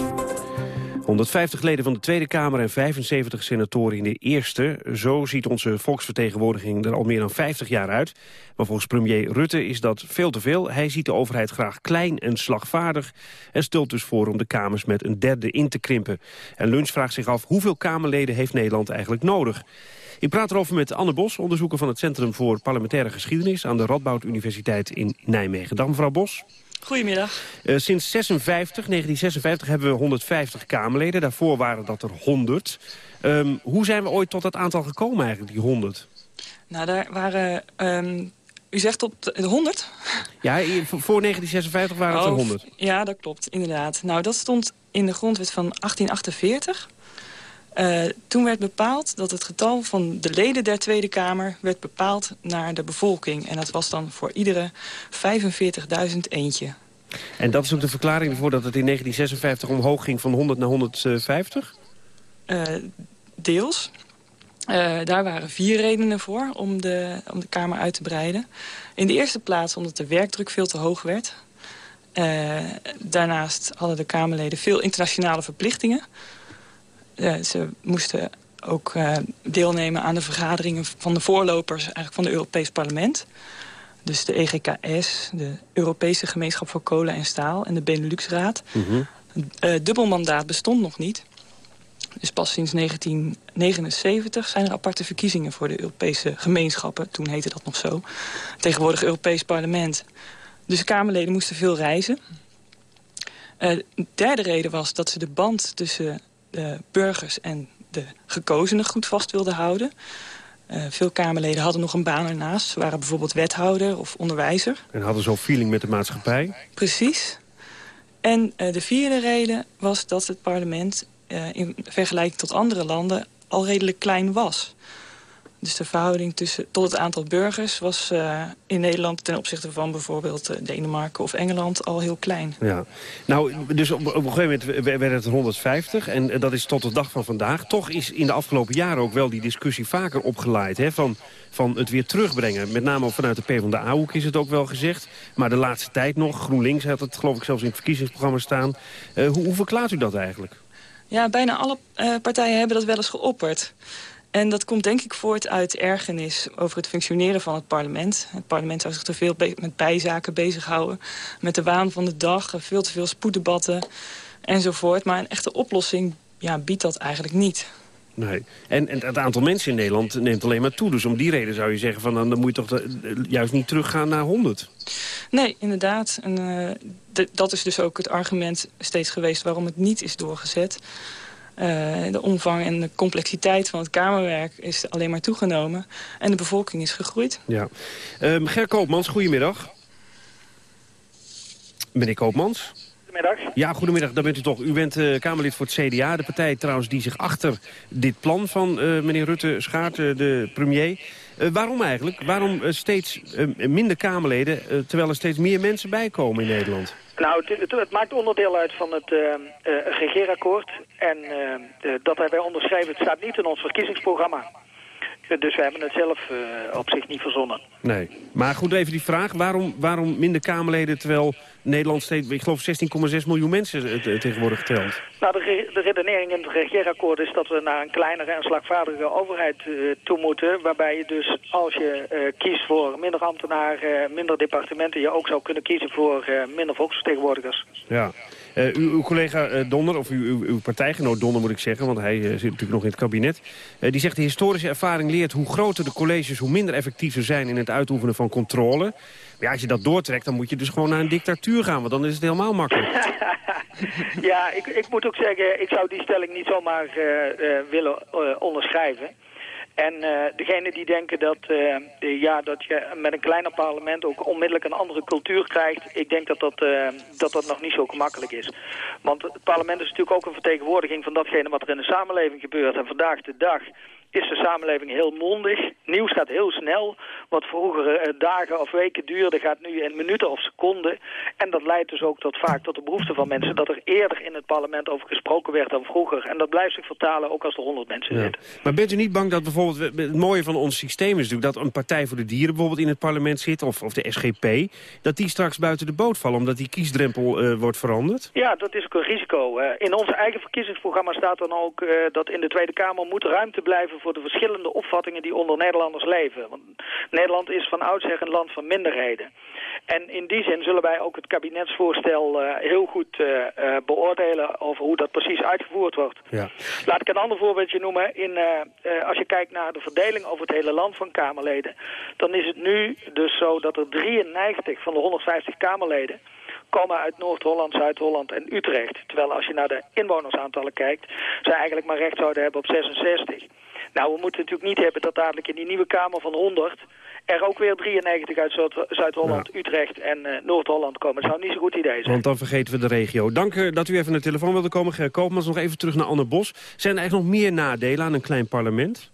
150 leden van de Tweede Kamer en 75 senatoren in de Eerste. Zo ziet onze volksvertegenwoordiging er al meer dan 50 jaar uit. Maar volgens premier Rutte is dat veel te veel. Hij ziet de overheid graag klein en slagvaardig... en stelt dus voor om de Kamers met een derde in te krimpen. En Lunch vraagt zich af hoeveel Kamerleden heeft Nederland eigenlijk nodig? Ik praat erover met Anne Bos, onderzoeker van het Centrum voor Parlementaire Geschiedenis... aan de Radboud Universiteit in Nijmegen. Dag mevrouw Bos. Goedemiddag. Uh, sinds 56, 1956 hebben we 150 Kamerleden. Daarvoor waren dat er 100. Um, hoe zijn we ooit tot dat aantal gekomen eigenlijk, die 100? Nou, daar waren... Um, u zegt tot de 100? Ja, voor 1956 waren het er 100. Ja, dat klopt, inderdaad. Nou, dat stond in de grondwet van 1848. Uh, toen werd bepaald dat het getal van de leden der Tweede Kamer... werd bepaald naar de bevolking. En dat was dan voor iedere 45.000 eentje. En dat is ook de verklaring ervoor dat het in 1956 omhoog ging van 100 naar 150? Uh, deels. Uh, daar waren vier redenen voor om de, om de Kamer uit te breiden. In de eerste plaats omdat de werkdruk veel te hoog werd. Uh, daarnaast hadden de Kamerleden veel internationale verplichtingen. Uh, ze moesten ook deelnemen aan de vergaderingen van de voorlopers eigenlijk van het Europees Parlement. Dus de EGKS, de Europese Gemeenschap voor Kolen en Staal en de Beneluxraad. Mm -hmm. dubbelmandaat bestond nog niet. Dus pas sinds 1979 zijn er aparte verkiezingen voor de Europese gemeenschappen. Toen heette dat nog zo. Tegenwoordig Europees Parlement. Dus de Kamerleden moesten veel reizen. Uh, een derde reden was dat ze de band tussen de burgers en de gekozenen goed vast wilden houden. Uh, veel Kamerleden hadden nog een baan ernaast. Ze waren bijvoorbeeld wethouder of onderwijzer. En hadden zo'n feeling met de maatschappij? Precies. En uh, de vierde reden was dat het parlement uh, in vergelijking tot andere landen al redelijk klein was. Dus de verhouding tussen, tot het aantal burgers was uh, in Nederland... ten opzichte van bijvoorbeeld uh, Denemarken of Engeland al heel klein. Ja. Nou, dus op, op een gegeven moment werd het 150 en dat is tot de dag van vandaag. Toch is in de afgelopen jaren ook wel die discussie vaker opgeleid... Hè, van, van het weer terugbrengen. Met name ook vanuit de PvdA-hoek is het ook wel gezegd. Maar de laatste tijd nog, GroenLinks had het geloof ik zelfs in het verkiezingsprogramma staan. Uh, hoe, hoe verklaart u dat eigenlijk? Ja, bijna alle uh, partijen hebben dat wel eens geopperd. En dat komt denk ik voort uit ergernis over het functioneren van het parlement. Het parlement zou zich te veel met bijzaken bezighouden. Met de waan van de dag, veel te veel spoeddebatten enzovoort. Maar een echte oplossing ja, biedt dat eigenlijk niet. Nee. En, en, het aantal mensen in Nederland neemt alleen maar toe. Dus om die reden zou je zeggen, van, dan moet je toch de, juist niet teruggaan naar 100. Nee, inderdaad. En, uh, de, dat is dus ook het argument steeds geweest waarom het niet is doorgezet. Uh, de omvang en de complexiteit van het Kamerwerk is alleen maar toegenomen. En de bevolking is gegroeid. Ja. Um, Ger Koopmans, goedemiddag. Meneer Koopmans. Goedemiddag. Ja, goedemiddag. Dan bent u toch. U bent uh, Kamerlid voor het CDA. De partij trouwens die zich achter dit plan van uh, meneer Rutte schaart, uh, de premier. waarom eigenlijk? Waarom steeds minder Kamerleden, terwijl er steeds meer mensen bijkomen in Nederland? Nou, het, het, maakt onderdeel uit van het uh, regeerakkoord. En uh, dat wij onderschrijven, het staat niet in ons verkiezingsprogramma. Dus we hebben het zelf op zich niet verzonnen. Nee, maar goed even die vraag. Waarom, waarom minder Kamerleden terwijl Nederland steeds, ik geloof 16,6 miljoen mensen tegenwoordig telt? Nou, de, de, redenering in het regeerakkoord is dat we naar een kleinere en slagvaardige overheid toe moeten. Waarbij je dus als je kiest voor minder ambtenaren, minder departementen, je ook zou kunnen kiezen voor minder volksvertegenwoordigers. Ja. Uh, uw, collega uh, Donner, of uw, uw, partijgenoot Donner moet ik zeggen... want hij uh, zit natuurlijk nog in het kabinet... die zegt de historische ervaring leert hoe groter de colleges... hoe minder effectief ze zijn in het uitoefenen van controle. Maar ja, als je dat doortrekt, dan moet je dus gewoon naar een dictatuur gaan... want dan is het helemaal makkelijk. [LAUGHS] ja, ik, ik, moet ook zeggen, ik zou die stelling niet zomaar willen onderschrijven. En uh, degene die denken dat, uh, ja, dat je met een kleiner parlement ook onmiddellijk een andere cultuur krijgt, ik denk dat dat, uh, dat, dat nog niet zo gemakkelijk is. Want het parlement is natuurlijk ook een vertegenwoordiging van datgene wat er in de samenleving gebeurt. En vandaag de dag is de samenleving heel mondig. Nieuws gaat heel snel. Wat vroeger dagen of weken duurde, gaat nu in minuten of seconden. En dat leidt dus ook tot, vaak tot de behoefte van mensen... dat er eerder in het parlement over gesproken werd dan vroeger. En dat blijft zich vertalen ook als er honderd mensen ja. zitten. Maar bent u niet bang dat bijvoorbeeld het mooie van ons systeem is natuurlijk... dat een Partij voor de Dieren bijvoorbeeld in het parlement zit... of, of de SGP, dat die straks buiten de boot vallen... omdat die kiesdrempel eh, wordt veranderd? Ja, dat is ook een risico. In ons eigen verkiezingsprogramma staat dan ook... Uh, dat in de Tweede Kamer moet ruimte blijven... voor de verschillende opvattingen die onder Nederlanders leven. Want Nederland is van oudsher een land van minderheden. En in die zin zullen wij ook het kabinetsvoorstel uh, heel goed uh, uh, beoordelen over hoe dat precies uitgevoerd wordt. Ja. Laat ik een ander voorbeeldje noemen. In, als je kijkt naar de verdeling over het hele land van Kamerleden, dan is het nu dus zo dat er 93 van de 150 Kamerleden komen uit Noord-Holland, Zuid-Holland en Utrecht. Terwijl als je naar de inwonersaantallen kijkt, zij eigenlijk maar recht zouden hebben op 66. Nou, we moeten natuurlijk niet hebben dat dadelijk in die nieuwe Kamer van 100 er ook weer 93 uit Zuid-Holland, ja. Utrecht en uh, Noord-Holland komen. Dat zou niet zo'n goed idee zijn. Want dan vergeten we de regio. Dank uh, dat u even naar de telefoon wilde komen. Ger Koopmans, nog even terug naar Anne Bos. Zijn er eigenlijk nog meer nadelen aan een klein parlement?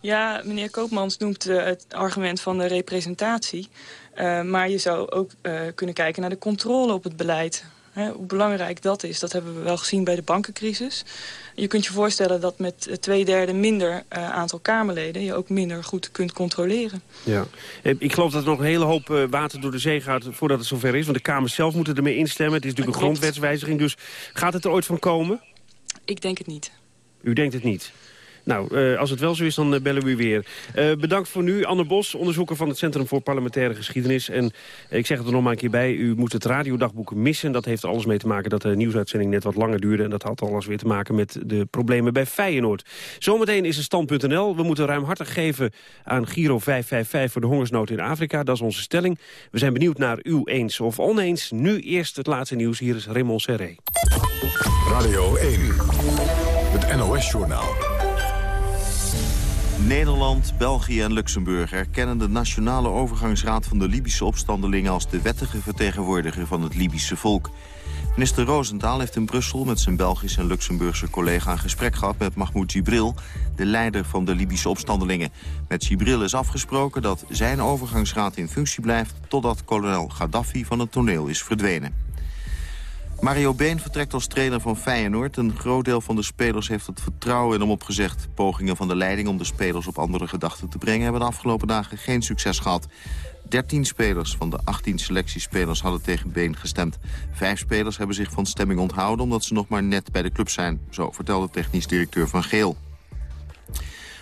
Ja, meneer Koopmans noemt uh, het argument van de representatie. maar je zou ook kunnen kijken naar de controle op het beleid. Hè, hoe belangrijk dat is, dat hebben we wel gezien bij de bankencrisis. Je kunt je voorstellen dat met twee derde minder uh, aantal Kamerleden... je ook minder goed kunt controleren. Ja. Ik geloof dat er nog een hele hoop water door de zee gaat voordat het zover is. Want de Kamers zelf moeten ermee instemmen. Het is natuurlijk een grondwetswijziging. Dus gaat het er ooit van komen? Ik denk het niet. U denkt het niet? Nou, uh, als het wel zo is, dan uh, bellen we u weer. Uh, bedankt voor nu, Anne Bos, onderzoeker van het Centrum voor Parlementaire Geschiedenis. En ik zeg het er nog maar een keer bij, u moet het radiodagboek missen. Dat heeft alles mee te maken dat de nieuwsuitzending net wat langer duurde. En dat had alles weer te maken met de problemen bij Feyenoord. Zometeen is het stand.nl. We moeten ruimhartig geven aan Giro 555 voor de hongersnood in Afrika. Dat is onze stelling. We zijn benieuwd naar u eens of oneens. Nu eerst het laatste nieuws. Hier is Raymond Serré. Radio 1, het NOS-journaal. Nederland, België en Luxemburg erkennen de Nationale Overgangsraad van de Libische opstandelingen als de wettige vertegenwoordiger van het Libische volk. Minister Roosentaal heeft in Brussel met zijn Belgische en Luxemburgse collega een gesprek gehad met Mahmoud Jibril, de leider van de Libische opstandelingen. Met Jibril is afgesproken dat zijn overgangsraad in functie blijft totdat kolonel Gaddafi van het toneel is verdwenen. Mario Been vertrekt als trainer van Feyenoord. Een groot deel van de spelers heeft het vertrouwen in hem opgezegd. Pogingen van de leiding om de spelers op andere gedachten te brengen... hebben de afgelopen dagen geen succes gehad. 13 spelers van de 18 selectiespelers hadden tegen Been gestemd. Vijf spelers hebben zich van stemming onthouden... omdat ze nog maar net bij de club zijn. Zo vertelde technisch directeur Van Geel.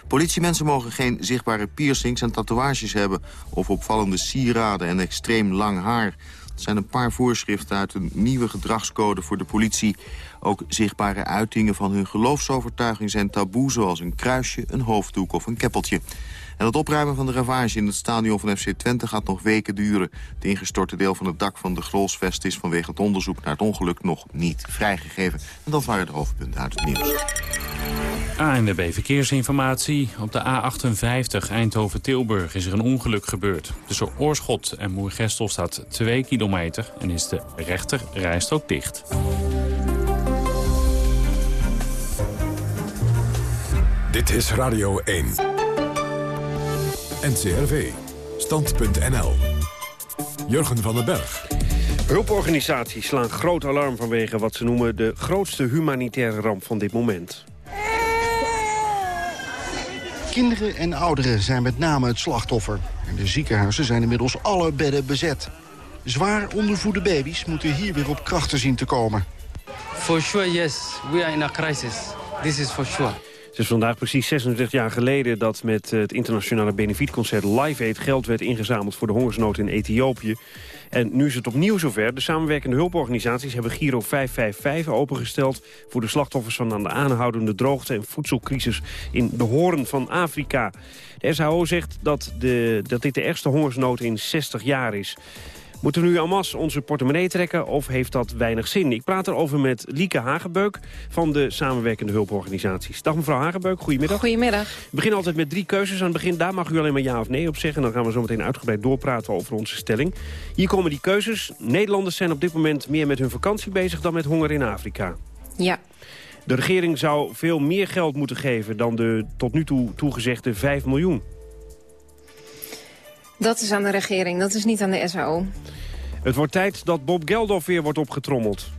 Politiemensen mogen geen zichtbare piercings en tatoeages hebben... of opvallende sieraden en extreem lang haar zijn een paar voorschriften uit een nieuwe gedragscode voor de politie. Ook zichtbare uitingen van hun geloofsovertuiging zijn taboe... zoals een kruisje, een hoofddoek of een keppeltje. En het opruimen van de ravage in het stadion van FC Twente gaat nog weken duren. Het ingestorte deel van het dak van de Grolsvest is vanwege het onderzoek naar het ongeluk nog niet vrijgegeven. En dat waren de hoofdpunten uit het nieuws. ANWB Verkeersinformatie. Op de A58 Eindhoven-Tilburg is er een ongeluk gebeurd. Tussen Oorschot en Moergestel staat 2 kilometer en is de rechter rijstrook dicht. Dit is Radio 1. NCRV. Stand.nl. Jurgen van den Berg. Hulporganisaties slaan groot alarm vanwege wat ze noemen de grootste humanitaire ramp van dit moment. Kinderen en ouderen zijn met name het slachtoffer. In de ziekenhuizen zijn inmiddels alle bedden bezet. Zwaar ondervoede baby's moeten hier weer op krachten zien te komen. For sure, yes. We are in a crisis. This is for sure. Is vandaag precies 36 jaar geleden dat met het internationale benefietconcert Live Aid geld werd ingezameld voor de hongersnood in Ethiopië. En nu is het opnieuw zover. De samenwerkende hulporganisaties hebben Giro 555 opengesteld... voor de slachtoffers van aan de aanhoudende droogte en voedselcrisis in de hoorn van Afrika. De SHO zegt dat, de, dat dit de ergste hongersnood in 60 jaar is. Moeten we nu en onze portemonnee trekken of heeft dat weinig zin? Ik praat erover met Lieke Hagebeuk van de samenwerkende hulporganisaties. Dag mevrouw Hagebeuk, goedemiddag. Goedemiddag. We beginnen altijd met drie keuzes aan het begin. Daar mag u alleen maar ja of nee op zeggen. Dan gaan we zo meteen uitgebreid doorpraten over onze stelling. Hier komen die keuzes. Nederlanders zijn op dit moment meer met hun vakantie bezig dan met honger in Afrika. Ja. De regering zou veel meer geld moeten geven dan de tot nu toe toegezegde 5 miljoen. Dat is aan de regering, dat is niet aan de SAO. Het wordt tijd dat Bob Geldof weer wordt opgetrommeld.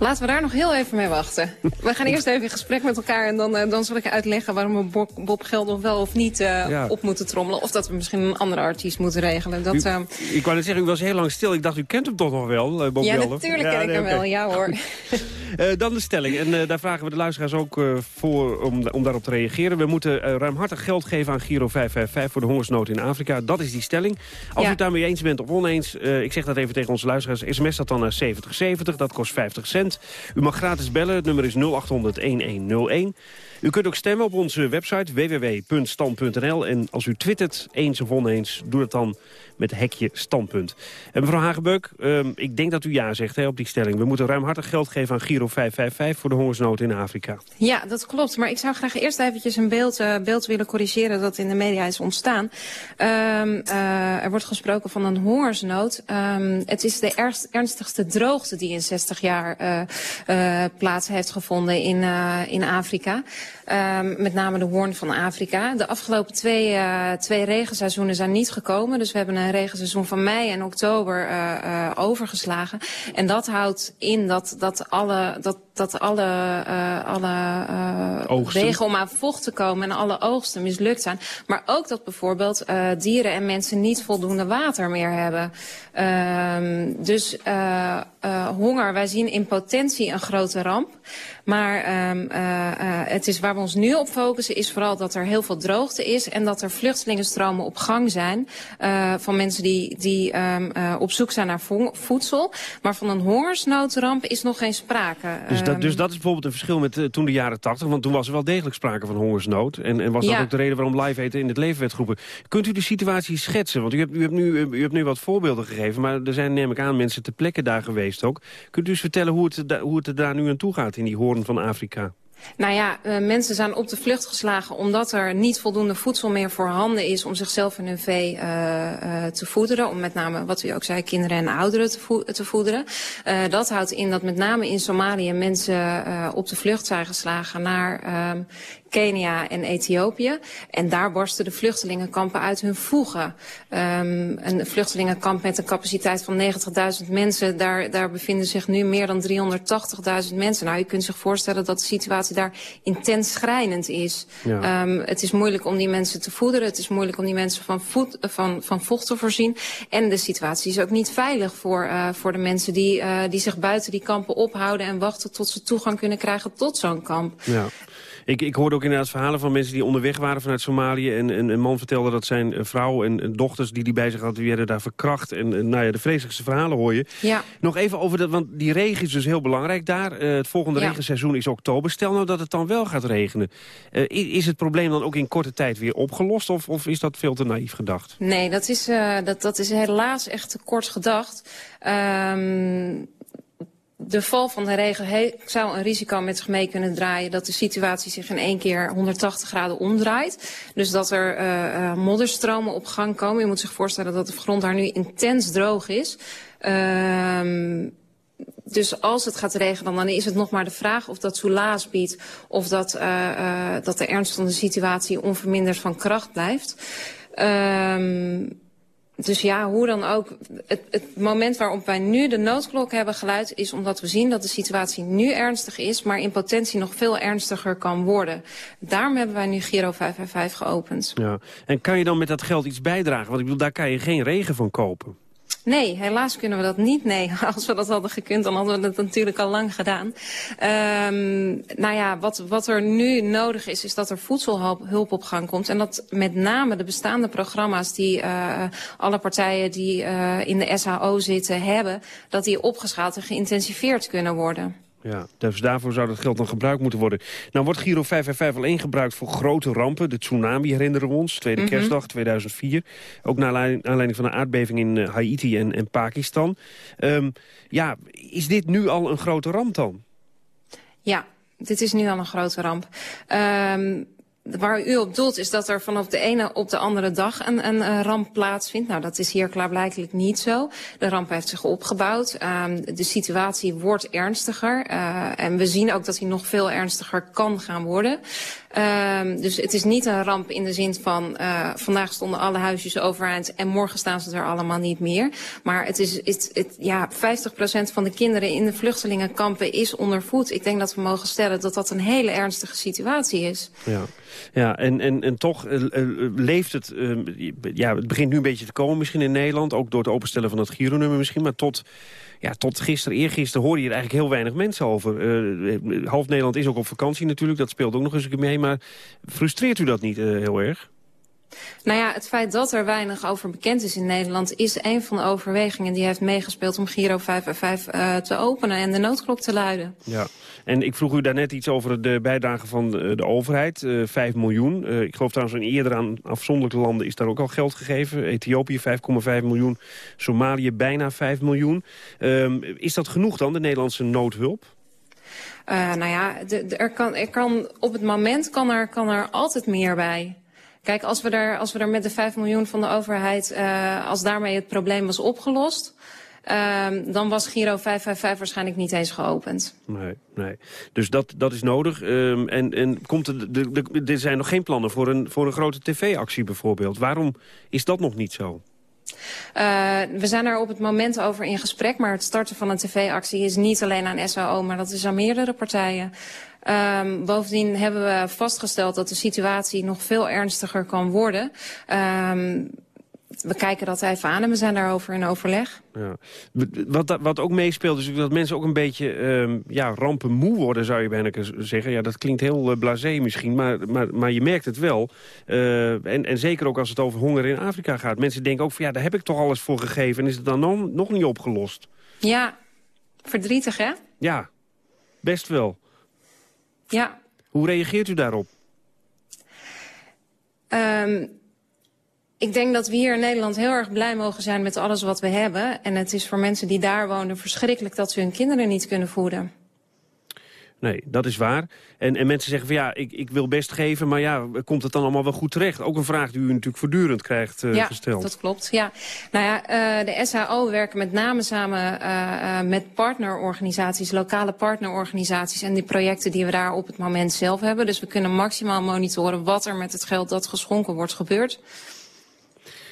Laten we daar nog heel even mee wachten. We gaan eerst even in gesprek met elkaar en dan, uh, dan zal ik uitleggen waarom we Bob, Bob Geldof wel of niet uh, ja. op moeten trommelen. Of dat we misschien een andere artiest moeten regelen. Dat, u, uh, ik wou net zeggen, u was heel lang stil. Ik dacht, u kent hem toch nog wel, Bob ja, Geldof? Natuurlijk ja, natuurlijk ken nee, ik hem okay. wel, ja hoor. dan de stelling. En daar vragen we de luisteraars ook voor om, om daarop te reageren. We moeten ruimhartig geld geven aan Giro 555 voor de hongersnood in Afrika. Dat is die stelling. Als ja. u het daarmee eens bent of oneens, ik zeg dat even tegen onze luisteraars. SMS dat dan naar 7070, dat kost 50 cent. U mag gratis bellen, het nummer is 0800-1101. U kunt ook stemmen op onze website www.stand.nl. En als u twittert, eens of oneens, doe dat dan met hekje standpunt. En mevrouw Hagebeuk, uh, ik denk dat u ja zegt hè, op die stelling. We moeten ruimhartig geld geven aan Giro 555 voor de hongersnood in Afrika. Ja, dat klopt. Maar ik zou graag eerst eventjes een beeld, uh, beeld willen corrigeren dat in de media is ontstaan. Um, uh, er wordt gesproken van een hongersnood. Um, het is de ergst, ernstigste droogte die in 60 jaar uh, plaats heeft gevonden in, in Afrika. Um, met name de hoorn van Afrika. De afgelopen twee, uh, twee regenseizoenen zijn niet gekomen. Dus we hebben een regenseizoen van mei en oktober uh, uh, overgeslagen. En dat houdt in dat, dat alle, dat, dat alle, alle wegen om aan vocht te komen en alle oogsten mislukt zijn. Maar ook dat bijvoorbeeld dieren en mensen niet voldoende water meer hebben. Um, dus honger, wij zien in potentie een grote ramp. Maar um, het is waar we ons nu op focussen is vooral dat er heel veel droogte is... en dat er vluchtelingenstromen op gang zijn van mensen die, die um, uh, op zoek zijn naar voedsel. Maar van een hongersnoodramp is nog geen sprake. Dus dat, dus dat is bijvoorbeeld een verschil met toen de jaren 80, want toen was er wel degelijk sprake van hongersnood. En, en was dat ja. ook de reden waarom live eten in het leven werd geroepen. Kunt u de situatie schetsen? Want u hebt, u, hebt nu, u hebt nu wat voorbeelden gegeven, maar er zijn neem ik aan mensen ter plekke daar geweest Kunt u eens vertellen hoe het, hoe het er daar nu aan toe gaat in die hoorn van Afrika? Nou ja, uh, mensen zijn op de vlucht geslagen omdat er niet voldoende voedsel meer voorhanden is om zichzelf en hun vee uh, uh, te voederen. Om met name, wat u ook zei, kinderen en ouderen te, vo te voederen. dat houdt in dat met name in Somalië mensen op de vlucht zijn geslagen naar Kenia en Ethiopië. En daar barsten de vluchtelingenkampen uit hun voegen. Um, een vluchtelingenkamp met een capaciteit van 90.000 mensen. Daar, daar bevinden zich nu meer dan 380.000 mensen. Nou, je kunt zich voorstellen dat de situatie daar intens schrijnend is. Ja. Um, het is moeilijk om die mensen te voederen. Het is moeilijk om die mensen van, voed, van, van vocht te voorzien. En de situatie is ook niet veilig voor, uh, voor de mensen die, uh, die zich buiten die kampen ophouden... en wachten tot ze toegang kunnen krijgen tot zo'n kamp. Ja. Ik, ik hoorde ook inderdaad verhalen van mensen die onderweg waren vanuit Somalië. En, en een man vertelde dat zijn vrouw en, en dochters die die bij zich hadden, die werden daar verkracht. En, en nou ja, de vreselijkste verhalen hoor je. Ja. Nog even over dat, want die regen is dus heel belangrijk daar. Uh, het volgende ja. regenseizoen is oktober. Stel nou dat het dan wel gaat regenen. Uh, is het probleem dan ook in korte tijd weer opgelost? Of, of is dat veel te naïef gedacht? Nee, dat is, uh, dat, dat is helaas echt te kort gedacht. Um, de val van de regen zou een risico met zich mee kunnen draaien... dat de situatie zich in één keer 180 graden omdraait. Dus dat er uh, uh, modderstromen op gang komen. Je moet zich voorstellen dat de grond daar nu intens droog is. Uh, dus als het gaat regenen, dan is het nog maar de vraag of dat soelaas biedt... of dat, uh, dat de ernst van de situatie onverminderd van kracht blijft. Um, dus ja, hoe dan ook, het, het moment waarop wij nu de noodklok hebben geluid... is omdat we zien dat de situatie nu ernstig is... maar in potentie nog veel ernstiger kan worden. Daarom hebben wij nu Giro 555 geopend. Ja. En kan je dan met dat geld iets bijdragen? Want ik bedoel, daar kan je geen regen van kopen. Nee, helaas kunnen we dat niet. Nee, [LAUGHS] als we dat hadden gekund, dan hadden we dat natuurlijk al lang gedaan. Um, nou ja, wat, wat er nu nodig is, is dat er voedselhulp op gang komt. En dat met name de bestaande programma's die uh, alle partijen die uh, in de SHO zitten hebben... dat die opgeschaald en geïntensiveerd kunnen worden. Ja, dus daarvoor zou dat geld dan gebruikt moeten worden. Nou wordt Giro 555 alleen gebruikt voor grote rampen. De tsunami herinneren we ons, tweede mm -hmm. kerstdag 2004. Ook naar aanleiding van een aardbeving in uh, Haiti en, en Pakistan. Um, ja, is dit nu al een grote ramp dan? Ja, dit is nu al een grote ramp. Um, waar u op doelt is dat er vanaf de ene op de andere dag een, een, ramp plaatsvindt. Nou, dat is hier klaarblijkelijk niet zo. De ramp heeft zich opgebouwd. Um, de situatie wordt ernstiger. Uh, en we zien ook dat hij nog veel ernstiger kan gaan worden. Um, dus het is niet een ramp in de zin van uh, vandaag stonden alle huisjes overeind en morgen staan ze er allemaal niet meer. Maar het is, het, ja, 50% van de kinderen in de vluchtelingenkampen is ondervoed. Ik denk dat we mogen stellen dat dat een hele ernstige situatie is. Ja. Ja, en, en, en toch uh, leeft het... Ja, het begint nu een beetje te komen misschien in Nederland. Ook door het openstellen van het Giro-nummer misschien. Maar tot, ja, tot gisteren, eergisteren hoorde je er eigenlijk heel weinig mensen over. Uh, half Nederland is ook op vakantie natuurlijk. Dat speelt ook nog eens een keer mee. Maar frustreert u dat niet heel erg? Nou ja, het feit dat er weinig over bekend is in Nederland... is een van de overwegingen die heeft meegespeeld om Giro 555 uh, te openen... en de noodklok te luiden. Ja, en ik vroeg u daarnet iets over de bijdrage van de, de overheid, uh, 5 miljoen. Uh, ik geloof trouwens in eerder aan afzonderlijke landen is daar ook al geld gegeven. Ethiopië 5,5 miljoen, Somalië bijna 5 miljoen. Um, is dat genoeg dan, de Nederlandse noodhulp? Uh, nou ja, er kan, er kan, op het moment kan er, kan er altijd meer bij. Kijk, als we, daar, als we daar met de 5 miljoen van de overheid, uh, als daarmee het probleem was opgelost... Um, dan was Giro 555 waarschijnlijk niet eens geopend. Nee, nee. Dus dat, dat is nodig. Um, en en komt er, de, de, er zijn nog geen plannen voor een, voor een grote tv-actie bijvoorbeeld. Waarom is dat nog niet zo? Uh, we zijn er op het moment over in gesprek, maar het starten van een tv-actie is niet alleen aan SAO, maar dat is aan meerdere partijen. Um, bovendien hebben we vastgesteld dat de situatie nog veel ernstiger kan worden. Um, we kijken dat even aan en we zijn daarover in overleg. Ja. Wat, wat ook meespeelt is dat mensen ook een beetje um, ja, rampenmoe worden, zou je bijna zeggen. Ja, dat klinkt heel uh, blasé misschien, maar, maar, maar je merkt het wel. Uh, en, en zeker ook als het over honger in Afrika gaat. Mensen denken ook van ja, daar heb ik toch alles voor gegeven en is het dan nog, nog niet opgelost? Ja, verdrietig hè? Ja, best wel. Ja. Hoe reageert u daarop? Um, ik denk dat we hier in Nederland heel erg blij mogen zijn met alles wat we hebben. En het is voor mensen die daar wonen verschrikkelijk dat ze hun kinderen niet kunnen voeden. Nee, dat is waar. En, en mensen zeggen van ja, ik, ik wil best geven, maar ja, komt het dan allemaal wel goed terecht? Ook een vraag die u natuurlijk voortdurend krijgt uh, ja, gesteld. Ja, dat klopt. Ja. Nou ja, uh, de SHO werken met name samen uh, met partnerorganisaties, lokale partnerorganisaties en die projecten die we daar op het moment zelf hebben. Dus we kunnen maximaal monitoren wat er met het geld dat geschonken wordt gebeurd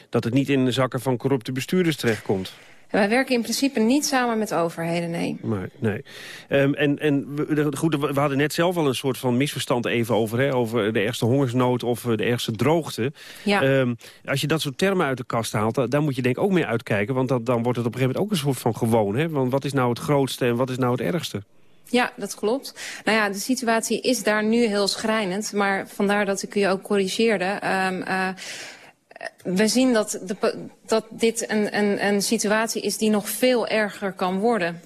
dat het niet in de zakken van corrupte bestuurders terechtkomt. Wij werken in principe niet samen met overheden, nee. Maar, nee. Um, en en we, goed, we hadden net zelf al een soort van misverstand even over... Hè, over de ergste hongersnood of de ergste droogte. Ja. Um, als je dat soort termen uit de kast haalt, daar moet je denk ik ook mee uitkijken. Want dat, dan wordt het op een gegeven moment ook een soort van gewoon. Hè? Want wat is nou het grootste en wat is nou het ergste? Ja, dat klopt. Nou ja, de situatie is daar nu heel schrijnend. Maar vandaar dat ik u ook corrigeerde. Um, uh, we zien dat, de, dat dit een, een, een situatie is die nog veel erger kan worden.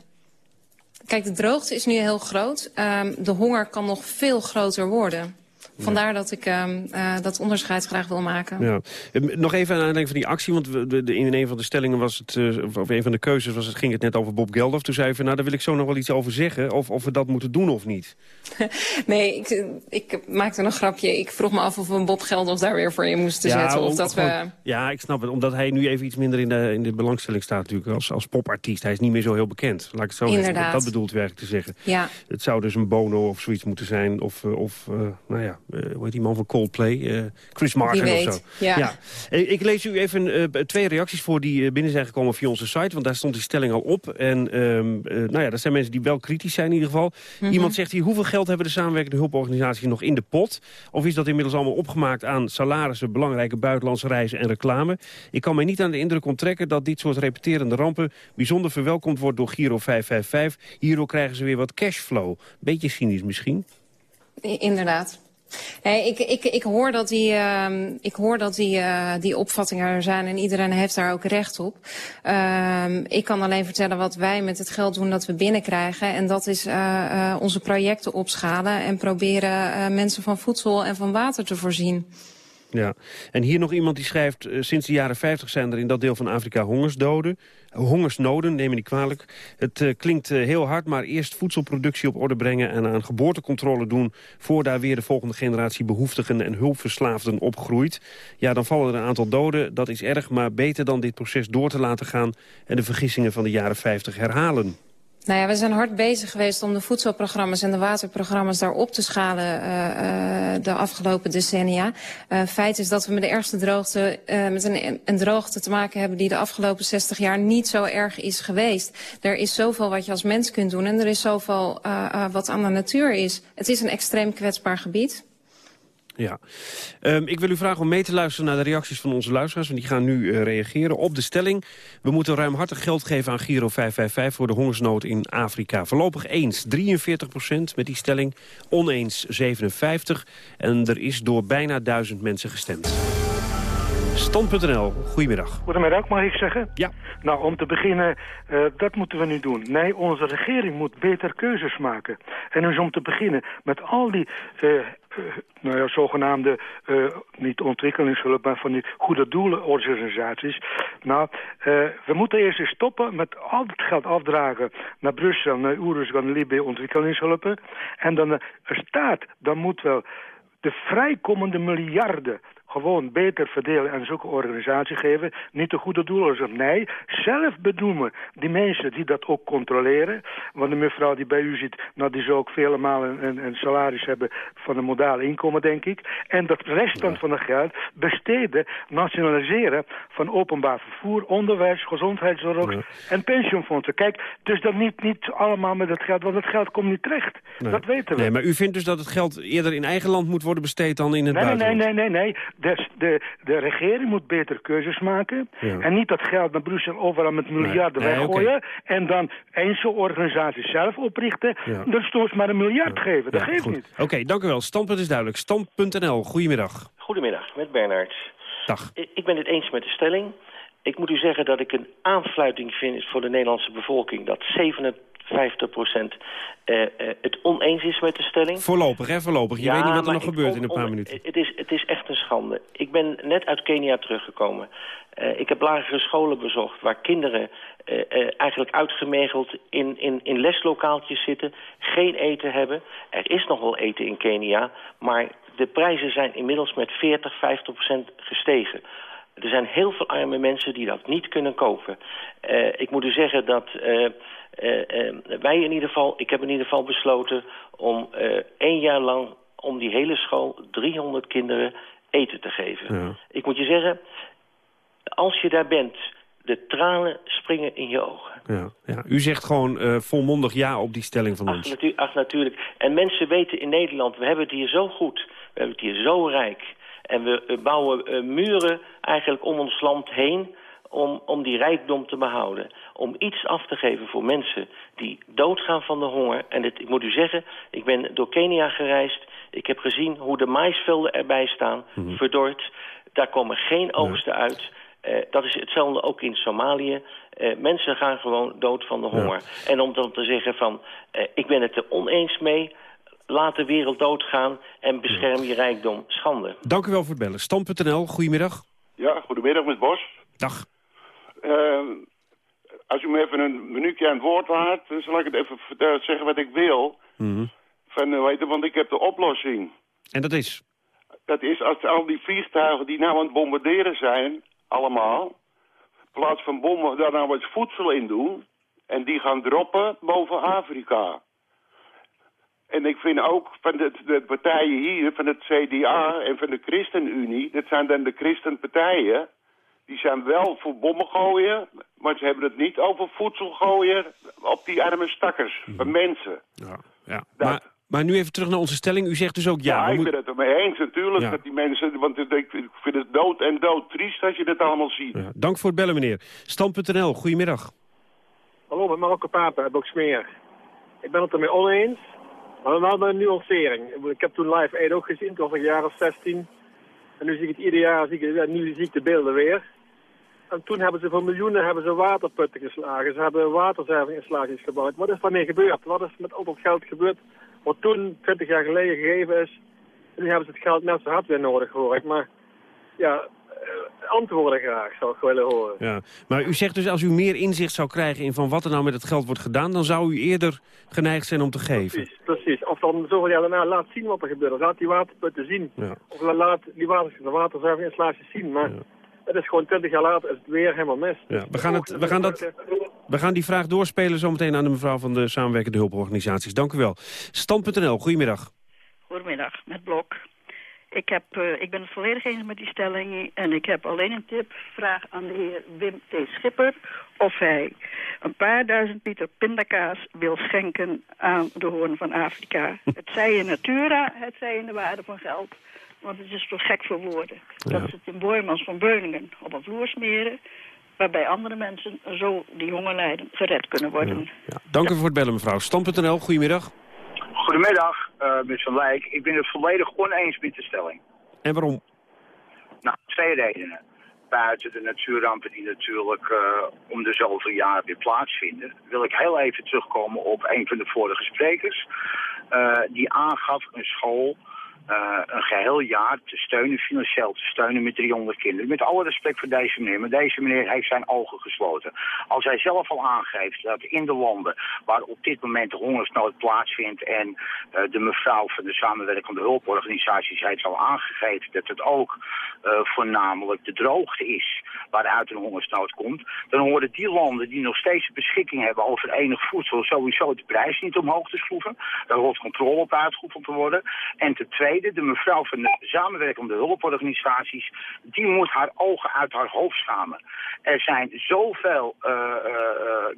Kijk, de droogte is nu heel groot. Um, de honger kan nog veel groter worden. Vandaar dat ik uh, uh, dat onderscheid graag wil maken. Ja. Nog even aan aanleiding van die actie, want we, de, in een van de stellingen was het, uh, of een van de keuzes was het, ging het net over Bob Geldof. Toen zei je van, nou daar wil ik zo nog wel iets over zeggen, of, of we dat moeten doen of niet. [LAUGHS] nee, ik, ik maakte een grapje. Ik vroeg me af of we Bob Geldof daar weer voor in moesten ja, zetten. Of dat we... Ja, ik snap het, omdat hij nu even iets minder in de, in de belangstelling staat natuurlijk als, als popartiest. Hij is niet meer zo heel bekend, laat ik het zo Inderdaad. zeggen. Dat bedoelt werkelijk te zeggen. Ja. Het zou dus een Bono of zoiets moeten zijn, of, of nou ja hoe heet die man van Coldplay? Uh, Chris Martin of zo. Ja. ja. Ik lees u even twee reacties voor die binnen zijn gekomen via onze site. Want daar stond die stelling al op. En um, uh, nou ja, dat zijn mensen die wel kritisch zijn in ieder geval. Mm -hmm. Iemand zegt hier, hoeveel geld hebben de samenwerkende hulporganisaties nog in de pot? Of is dat inmiddels allemaal opgemaakt aan salarissen, belangrijke buitenlandse reizen en reclame? Ik kan mij niet aan de indruk onttrekken dat dit soort repeterende rampen bijzonder verwelkomd wordt door Giro 555. Hierdoor krijgen ze weer wat cashflow. Beetje cynisch misschien. Inderdaad. Nee, ik, ik, ik hoor dat die, uh, ik hoor dat die, uh, die opvattingen er zijn en iedereen heeft daar ook recht op. Uh, ik kan alleen vertellen wat wij met het geld doen dat we binnenkrijgen. En dat is uh, onze projecten opschalen en proberen mensen van voedsel en van water te voorzien. Ja, en hier nog iemand die schrijft... eh, sinds de jaren 50 zijn er in dat deel van Afrika hongersdoden. eh, hongersnoden, neem me niet kwalijk. Het eh, klinkt heel hard, maar eerst voedselproductie op orde brengen... en aan geboortecontrole doen... voor daar weer de volgende generatie behoeftigen en hulpverslaafden opgroeit. Ja, dan vallen er een aantal doden. Dat is erg, maar beter dan dit proces door te laten gaan... en de vergissingen van de jaren 50 herhalen. Nou ja, we zijn hard bezig geweest om de voedselprogramma's en de waterprogramma's daar op te schalen uh, de afgelopen decennia. Uh, feit is dat we met de ergste droogte, met een, een, droogte te maken hebben die de afgelopen 60 jaar niet zo erg is geweest. Er is zoveel wat je als mens kunt doen en er is zoveel wat aan de natuur is. Het is een extreem kwetsbaar gebied. Ja. Um, ik wil u vragen om mee te luisteren naar de reacties van onze luisteraars. Want die gaan nu uh, reageren op de stelling. We moeten ruimhartig geld geven aan Giro 555 voor de hongersnood in Afrika. Voorlopig eens 43 procent met die stelling. Oneens 57. En er is door bijna duizend mensen gestemd. Stand.nl, goedemiddag. Goedemiddag, mag ik zeggen? Ja. Nou, om te beginnen, uh, dat moeten we nu doen. Nee, onze regering moet beter keuzes maken. En dus om te beginnen met al die... Uh, uh, nou ja, zogenaamde, uh, niet ontwikkelingshulp, maar van die goede doelenorganisaties. Nou, uh, we moeten eerst eens stoppen met al het geld afdragen naar Brussel, naar Oeruzgan, Libië, ontwikkelingshulpen. En dan de staat, dan moet wel de vrijkomende miljarden gewoon beter verdelen en zulke organisatie geven. Niet de goede doelen. Nee, zelf benoemen die mensen die dat ook controleren. Want de mevrouw die bij u zit, nou die zou ook vele malen een, een salaris hebben van een modaal inkomen, denk ik. En dat restant ja. van het geld besteden, nationaliseren van openbaar vervoer, onderwijs, gezondheidszorg ja. en pensioenfondsen. Kijk, dus dat niet, niet allemaal met het geld, want het geld komt niet terecht. Nee. Dat weten we. Nee, maar u vindt dus dat het geld eerder in eigen land moet worden besteed dan in het nee, buitenland? Nee, nee, nee, nee. De, de, de regering moet beter keuzes maken. Ja. En niet dat geld naar Brussel overal met miljarden nee, weggooien. Nee, okay. En dan één zo'n organisatie zelf oprichten. Ja. Dan maar een miljard ja. geven. Dat geeft goed. niet. Oké, okay, dank u wel. Standpunt is duidelijk. Stand.nl, goedemiddag. Goedemiddag, met Bernard. Dag. Ik ben het eens met de stelling. Ik moet u zeggen dat ik een aanfluiting vind voor de Nederlandse bevolking... dat 50 procent uh, uh, het oneens is met de stelling. Voorlopig, hè? Voorlopig. Je ja, weet niet wat er nog gebeurt in een paar minuten. Het is, het is echt een schande. Ik ben net uit Kenia teruggekomen. Uh, ik heb lagere scholen bezocht waar kinderen eigenlijk uitgemegeld in, in, in leslokaaltjes zitten. Geen eten hebben. Er is nog wel eten in Kenia, maar de prijzen zijn inmiddels met 40, 50 procent gestegen. Er zijn heel veel arme mensen die dat niet kunnen kopen. Ik moet u zeggen dat wij in ieder geval... Ik heb in ieder geval besloten om één jaar lang... om die hele school 300 kinderen eten te geven. Ja. Ik moet je zeggen, als je daar bent... de tranen springen in je ogen. Ja, ja. U zegt gewoon volmondig ja op die stelling van ach, ons. Natu ach, natuurlijk. En mensen weten in Nederland, we hebben het hier zo goed. We hebben het hier zo rijk... En we bouwen uh, muren eigenlijk om ons land heen om, om die rijkdom te behouden. Om iets af te geven voor mensen die doodgaan van de honger. En dit, ik moet u zeggen, ik ben door Kenia gereisd. Ik heb gezien hoe de maisvelden erbij staan, mm -hmm. verdord. Daar komen geen oogsten ja. uit. Uh, dat is hetzelfde ook in Somalië. Uh, mensen gaan gewoon dood van de honger. Ja. En om dan te zeggen van, uh, ik ben het er oneens mee... Laat de wereld doodgaan en bescherm je rijkdom. Schande. Dank u wel voor het bellen. Stam.nl, goedemiddag. Ja, goedemiddag met Bos. Dag. Als u me even een minuutje aan het woord laat, dan zal ik het even zeggen wat ik wil. Mm -hmm. Van, weet je, want ik heb de oplossing. En dat is? Dat is als al die vliegtuigen die nou aan het bombarderen zijn, allemaal, in plaats van bommen daar nou wat voedsel in doen, en die gaan droppen boven Afrika. En ik vind ook van de, de, partijen hier, van het CDA en van de ChristenUnie... dat zijn dan de christenpartijen... die zijn wel voor bommen gooien... maar ze hebben het niet over voedsel gooien op die arme stakkers, van mensen. Ja, ja. Maar, maar nu even terug naar onze stelling. U zegt dus ook ja. Ja, ik moet... ben het ermee eens natuurlijk, ja. dat die mensen... want ik vind het dood en dood triest als je dit allemaal ziet. Ja, dank voor het bellen, meneer. Stand.nl, goedemiddag. Hallo, met Marokko Papen uit Boksmeer. Ik ben het ermee oneens... Maar wel met een nuancering. Ik heb toen Live Aid ook gezien, toen was ik een jaar of 16. En nu zie ik het ieder jaar, zie ik, ja, nu zie ik de beelden weer. En toen hebben ze voor miljoenen hebben ze waterputten geslagen. Ze hebben waterzuiveringsinstallaties gebouwd. Wat is daarmee gebeurd? Wat is met al dat geld gebeurd? Wat toen, 20 jaar geleden, gegeven is. En nu hebben ze het geld net zo hard weer nodig, hoor ik. Maar ja, antwoorden graag, zou ik willen horen. Ja. Maar u zegt dus als u meer inzicht zou krijgen in van wat er nou met het geld wordt gedaan... dan zou u eerder geneigd zijn om te geven. Precies, precies. Of dan zoveel jaar daarna laat zien wat er gebeurt. Laat die waterputten zien. Ja. Of laat die water, de waterzuiveringsinstallaties zien. Maar het is gewoon 20 jaar later is het weer helemaal mis. Ja, we, gaan het, we, gaan dat, we gaan die vraag doorspelen zometeen aan de mevrouw van de samenwerkende hulporganisaties. Dank u wel. Stand.nl, goedemiddag. Goedemiddag, met Blok. Ik, heb, eh, ik ben het volledig eens met die stelling en ik heb alleen een tip. Vraag aan de heer Wim T. Schipper of hij een paar duizend liter pindakaas wil schenken aan de hoorn van Afrika. [LAUGHS] het zij in natura, het zij in de waarde van geld. Want het is toch gek voor woorden. Dat ze het in Boymans van Beuningen op een vloer smeren... waarbij andere mensen zo die hongerlijden gered kunnen worden. Dank u voor het bellen, mevrouw. Stand.nl, goedemiddag. Goedemiddag, uh, meneer Van Wijk. Ik ben het volledig oneens met de stelling. En waarom? Nou, twee redenen. Buiten de natuurrampen die natuurlijk uh, om de zoveel jaar weer plaatsvinden... wil ik heel even terugkomen op een van de vorige sprekers... Uh, die aangaf een school uh, een geheel jaar te steunen, financieel te steunen met 300 kinderen. Met alle respect voor deze meneer, maar deze meneer heeft zijn ogen gesloten. Als hij zelf al aangeeft dat in de landen waar op dit moment de hongersnood plaatsvindt en uh, de mevrouw van de samenwerkende hulporganisaties heeft al aangegeven dat het ook uh, voornamelijk de droogte is waaruit een hongersnood komt, dan horen die landen die nog steeds beschikking hebben over enig voedsel sowieso de prijs niet omhoog te schroeven. Daar hoort controle op uitgeoefend te worden. En ten tweede de mevrouw van de samenwerkende hulporganisaties, die moet haar ogen uit haar hoofd schamen. Er zijn zoveel uh, uh,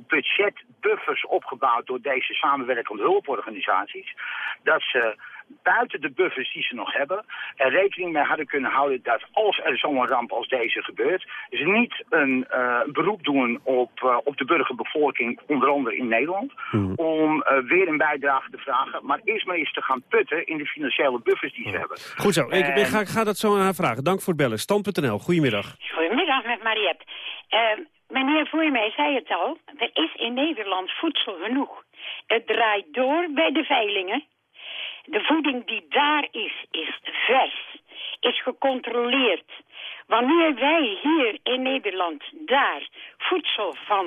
budgetbuffers opgebouwd door deze samenwerkende hulporganisaties, dat ze buiten de buffers die ze nog hebben, er rekening mee hadden kunnen houden dat als er zo'n ramp als deze gebeurt, ze niet een uh, beroep doen op, uh, op de burgerbevolking, onder andere in Nederland, mm. om uh, weer een bijdrage te vragen, maar eerst maar eens te gaan putten in de financiële buffers die ze hebben. Goed zo, ik, ik, ga, ik ga dat zo aan haar vragen. Dank voor het bellen. Stand.nl, goedemiddag. Goedemiddag met Mariette. meneer voor mij zei het al, er is in Nederland voedsel genoeg. Het draait door bij de veilingen. De voeding die daar is, is vers, is gecontroleerd. Wanneer wij hier in Nederland daar voedsel van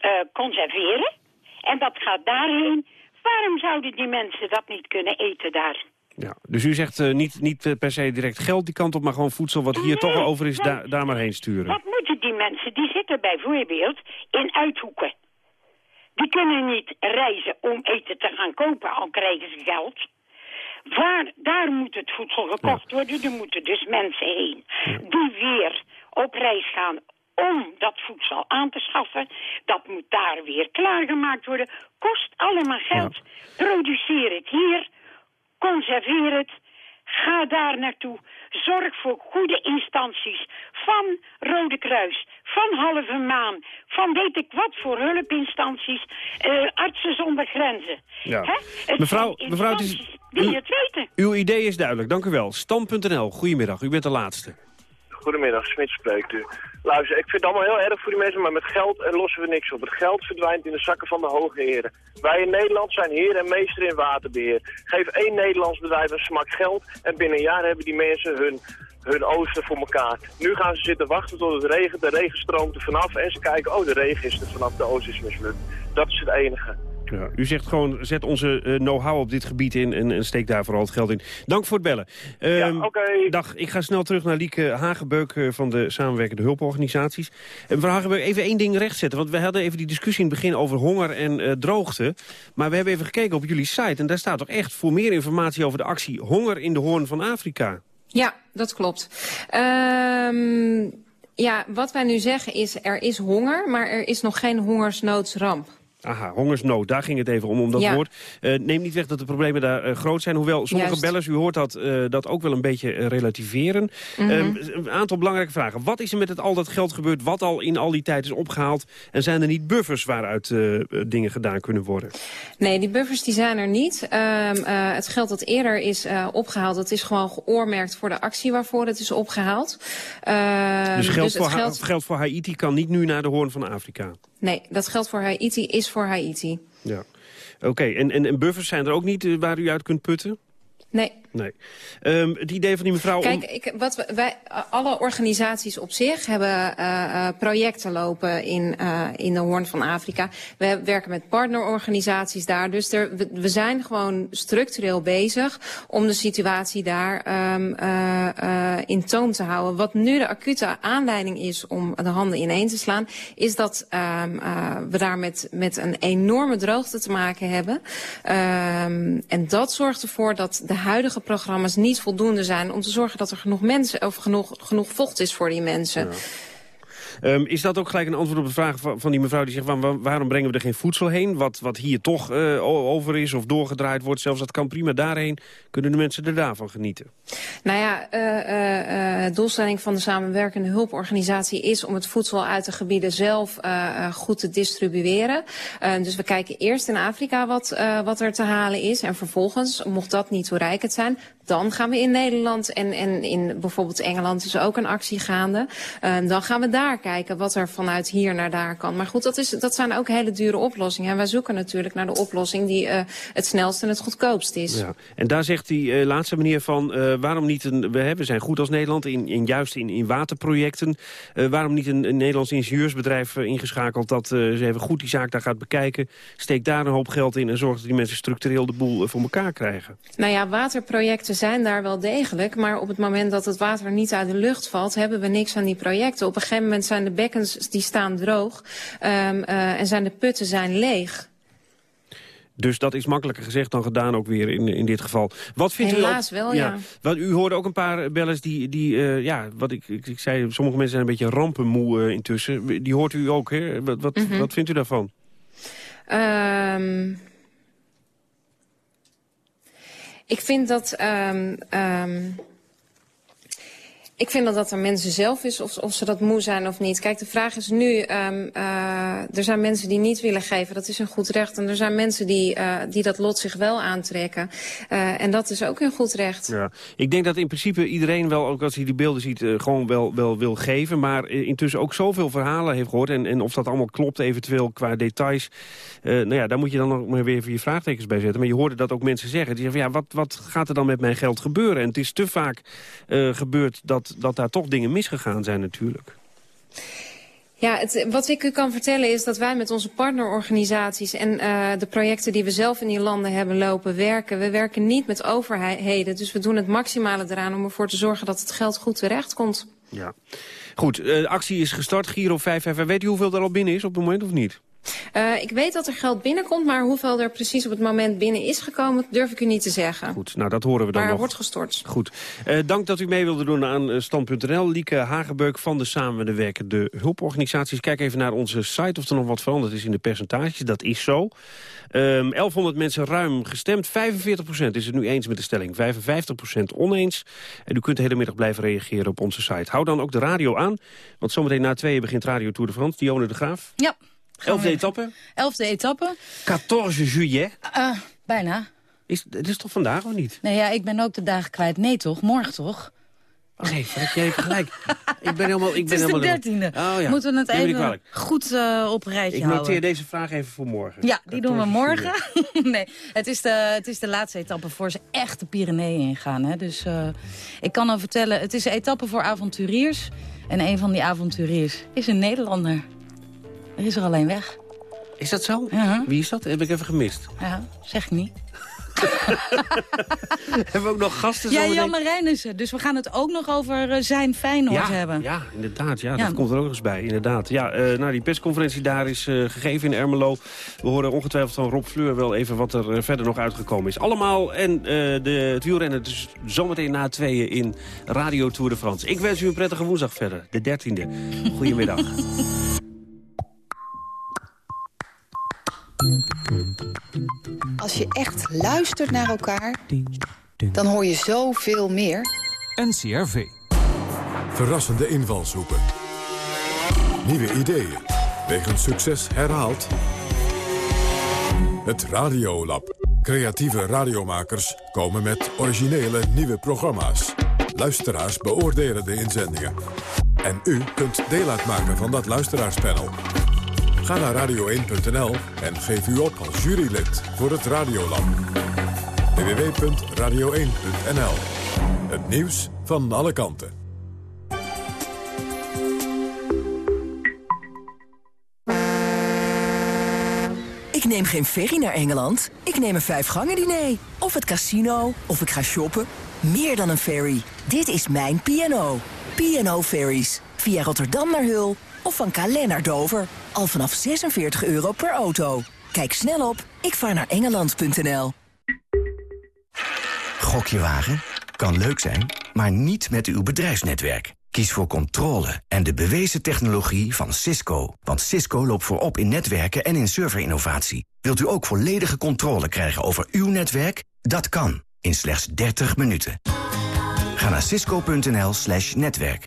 uh, conserveren... en dat gaat daarheen, waarom zouden die mensen dat niet kunnen eten daar? Ja, dus u zegt uh, niet, niet uh, per se direct geld die kant op, maar gewoon voedsel wat hier nee, toch over is, da daar maar heen sturen. Wat moeten die mensen? Die zitten bijvoorbeeld in uithoeken. Die kunnen niet reizen om eten te gaan kopen, al krijgen ze geld. Waar, daar moet het voedsel gekocht ja. worden. Er moeten dus mensen heen die weer op reis gaan om dat voedsel aan te schaffen. Dat moet daar weer klaargemaakt worden. Kost allemaal geld. Ja. Produceer het hier. Conserveer het. Ga daar naartoe. Zorg voor goede instanties. Van Rode Kruis, van Halve Maan, van weet ik wat voor hulpinstanties. Uh, artsen zonder grenzen. Ja. Mevrouw, mevrouw het is, die het weten. Uw idee is duidelijk, dank u wel. Stam.nl, goedemiddag, u bent de laatste. Goedemiddag, Smit spreekt u. Luister, ik vind het allemaal heel erg voor die mensen, maar met geld en lossen we niks op. Het geld verdwijnt in de zakken van de hoge heren. Wij in Nederland zijn heer en meester in waterbeheer. Geef één Nederlands bedrijf een smak geld en binnen een jaar hebben die mensen hun, hun oosten voor elkaar. Nu gaan ze zitten wachten tot het regent, de regen stroomt er vanaf en ze kijken, oh de regen is er vanaf, de oost is mislukt. Dat is het enige. Ja, u zegt gewoon, zet onze uh, know-how op dit gebied in en, en, steek daar vooral het geld in. Dank voor het bellen. Um, ja, oké. Okay. Dag, ik ga snel terug naar Lieke Hagenbeuk uh, van de samenwerkende hulporganisaties. En mevrouw Hagenbeuk, even één ding rechtzetten. Want we hadden even die discussie in het begin over honger en uh, droogte. Maar we hebben even gekeken op jullie site. En daar staat toch echt voor meer informatie over de actie Honger in de Hoorn van Afrika. Ja, dat klopt. Um, ja, wat wij nu zeggen is, er is honger, maar er is nog geen hongersnoodsramp. Aha, hongersnood, daar ging het even om, om dat ja. woord. Uh, neem niet weg dat de problemen daar uh, groot zijn. Hoewel sommige Juist. bellers, u hoort dat, uh, dat ook wel een beetje relativeren. Mhm. Um, een aantal belangrijke vragen. Wat is er met het, al dat geld gebeurd, wat al in al die tijd is opgehaald? En zijn er niet buffers waaruit dingen gedaan kunnen worden? Nee, die buffers die zijn er niet. Um, het geld dat eerder is opgehaald, dat is gewoon geoormerkt voor de actie waarvoor het is opgehaald. Uh, dus geld, dus voor geld... geld voor Haiti kan niet nu naar de Hoorn van Afrika? Nee, dat geld voor Haiti is voor Haiti. Ja, oké. Okay. En, en, en buffers zijn er ook niet uh, waar u uit kunt putten? Nee. Nee. Um, het idee van die mevrouw... Kijk, ik, wat wij, alle organisaties op zich hebben uh, uh, projecten lopen in, uh, in de Hoorn van Afrika. We werken met partnerorganisaties daar. Dus er, we, zijn gewoon structureel bezig om de situatie daar um, in toom te houden. Wat nu de acute aanleiding is om de handen ineen te slaan... is dat um, we daar met, met een enorme droogte te maken hebben. En dat zorgt ervoor dat de huidige programma's niet voldoende zijn... om te zorgen dat er genoeg, mensen, of genoeg, genoeg vocht is voor die mensen. Um, is dat ook gelijk een antwoord op de vraag van, die mevrouw die zegt... Van, waarom brengen we er geen voedsel heen? Wat, wat hier toch uh, over is of doorgedraaid wordt, zelfs dat kan prima daarheen. Kunnen de mensen er daarvan genieten? Nou ja, uh, doelstelling van de samenwerkende hulporganisatie is... om het voedsel uit de gebieden zelf goed te distribueren. dus we kijken eerst in Afrika wat, wat er te halen is. En vervolgens, mocht dat niet toereikend zijn... dan gaan we in Nederland en, en in bijvoorbeeld Engeland is ook een actie gaande. dan gaan we daar kijken wat er vanuit hier naar daar kan. Maar goed, dat, is, dat zijn ook hele dure oplossingen. En wij zoeken natuurlijk naar de oplossing die uh, het snelst en het goedkoopst is. Ja. En daar zegt die uh, laatste meneer van, uh, waarom niet een... We, hebben, we zijn goed als Nederland, in, in juist in, in waterprojecten. waarom niet een, een Nederlands ingenieursbedrijf ingeschakeld... dat ze even goed die zaak daar gaat bekijken. Steek daar een hoop geld in en zorg dat die mensen structureel de boel voor elkaar krijgen. Nou ja, waterprojecten zijn daar wel degelijk. Maar op het moment dat het water niet uit de lucht valt... hebben we niks aan die projecten. Op een gegeven moment zijn de bekkens die staan droog um, uh, en zijn de putten zijn leeg. Dus dat is makkelijker gezegd dan gedaan ook weer in, in dit geval. Wat vindt Helaas u ook, wel, ja. ja. Wat, u hoorde ook een paar bellers die, die uh, ja, wat ik, ik, ik, zei, sommige mensen zijn een beetje rampenmoe uh, intussen. Die hoort u ook, hè? Wat, wat, mm -hmm. wat vindt u daarvan? Um, ik vind dat... Um, ik vind dat dat er mensen zelf is, of, of ze dat moe zijn of niet. Kijk, de vraag is nu, um, uh, er zijn mensen die niet willen geven. Dat is een goed recht. En er zijn mensen die, uh, die dat lot zich wel aantrekken. Uh, en dat is ook een goed recht. Ja. Ik denk dat in principe iedereen wel, ook als hij die beelden ziet, gewoon wel, wel wil geven. Maar intussen ook zoveel verhalen heeft gehoord. En, en of dat allemaal klopt eventueel qua details. nou ja, daar moet je dan nog maar weer je vraagtekens bij zetten. Maar je hoorde dat ook mensen zeggen. Die zeggen, ja, wat, wat gaat er dan met mijn geld gebeuren? En het is te vaak gebeurd dat dat daar toch dingen misgegaan zijn natuurlijk. Ja, het, wat ik u kan vertellen is dat wij met onze partnerorganisaties... en uh, de projecten die we zelf in die landen hebben lopen werken. We werken niet met overheden, dus we doen het maximale eraan... om ervoor te zorgen dat het geld goed terecht komt. Ja. Goed, de actie is gestart, Giro 5 Weet u hoeveel er al binnen is op het moment of niet? Uh, ik weet dat er geld binnenkomt, maar hoeveel er precies op het moment binnen is gekomen, durf ik u niet te zeggen. Goed, nou dat horen we dan maar nog. Maar wordt gestort. Goed. Uh, dank dat u mee wilde doen aan uh, Stand.nl. Lieke Hagebeuk van de Samenwerkende Hulporganisaties. Kijk even naar onze site of er nog wat veranderd is in de percentages. Dat is zo. Um, ehm, 1100 mensen ruim gestemd. 45% is het nu eens met de stelling. 55% oneens. En u kunt de hele middag blijven reageren op onze site. Hou dan ook de radio aan, want zometeen na tweeën begint Radio Tour de France. Dionne de Graaf. Ja. Elfde etappe? Elfde etappe. 14 juillet? Uh, bijna. Is, het is toch vandaag of niet? Nee, ja, ik ben ook de dagen kwijt. Nee toch? Morgen toch? Oh nee, heb jij even gelijk. [LAUGHS] ik ben helemaal... Ik ben het is helemaal de dertiende. Oh, ja. Moeten we het even goed uh, op rijtje Ik noteer houden. deze vraag even voor morgen. Ja, die doen we morgen. [LAUGHS] nee, het is, de, het is de laatste etappe voor ze echt de Pyreneeën ingaan. Hè. Dus uh, ik kan al vertellen, het is een etappe voor avonturiers. En een van die avonturiers is een Nederlander. Er is er alleen weg. Is dat zo? Wie is dat? Heb ik even gemist. Ja, zeg ik niet. [LAUGHS] hebben we ook nog gasten? Ja, Jan Marijnissen. Dus we gaan het ook nog over uh, zijn Feyenoord ja, hebben. Ja, inderdaad. Ja, ja, Dat komt er ook nog eens bij. Inderdaad. Ja, uh, nou, die persconferentie daar is uh, gegeven in Ermelo. We horen ongetwijfeld van Rob Fleur wel even wat er verder nog uitgekomen is. Allemaal en de, het wielrennen dus zometeen na tweeën in Radio Tour de France. Ik wens u een prettige woensdag verder. De 13e. [LAUGHS] Goedemiddag. Als je echt luistert naar elkaar, dan hoor je zoveel meer. NCRV. Verrassende invalshoeken. Nieuwe ideeën. Wegens succes herhaald. Het Radiolab. Creatieve radiomakers komen met originele nieuwe programma's. Luisteraars beoordelen de inzendingen. En u kunt deel uitmaken van dat luisteraarspanel. Ga naar radio1.nl en geef u op als jurylid voor het Radiolab. www.radio1.nl. Het nieuws van alle kanten. Ik neem geen ferry naar Engeland. Ik neem een vijfgangen diner. Of het casino. Of ik ga shoppen. Meer dan een ferry. Dit is mijn P&O. P&O Ferries. Via Rotterdam naar Hul. Of van Calais naar Dover. Al vanaf 46 euro per auto. Kijk snel op ikvaarnaarengeland.nl Gokje wagen? Kan leuk zijn, maar niet met uw bedrijfsnetwerk. Kies voor controle en de bewezen technologie van Cisco. Want Cisco loopt voorop in netwerken en in serverinnovatie. Wilt u ook volledige controle krijgen over uw netwerk? Dat kan, in slechts 30 minuten. Ga naar cisco.nl slash netwerk.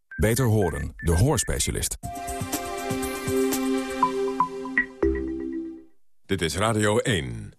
Beter horen, de hoorspecialist. Dit is Radio 1.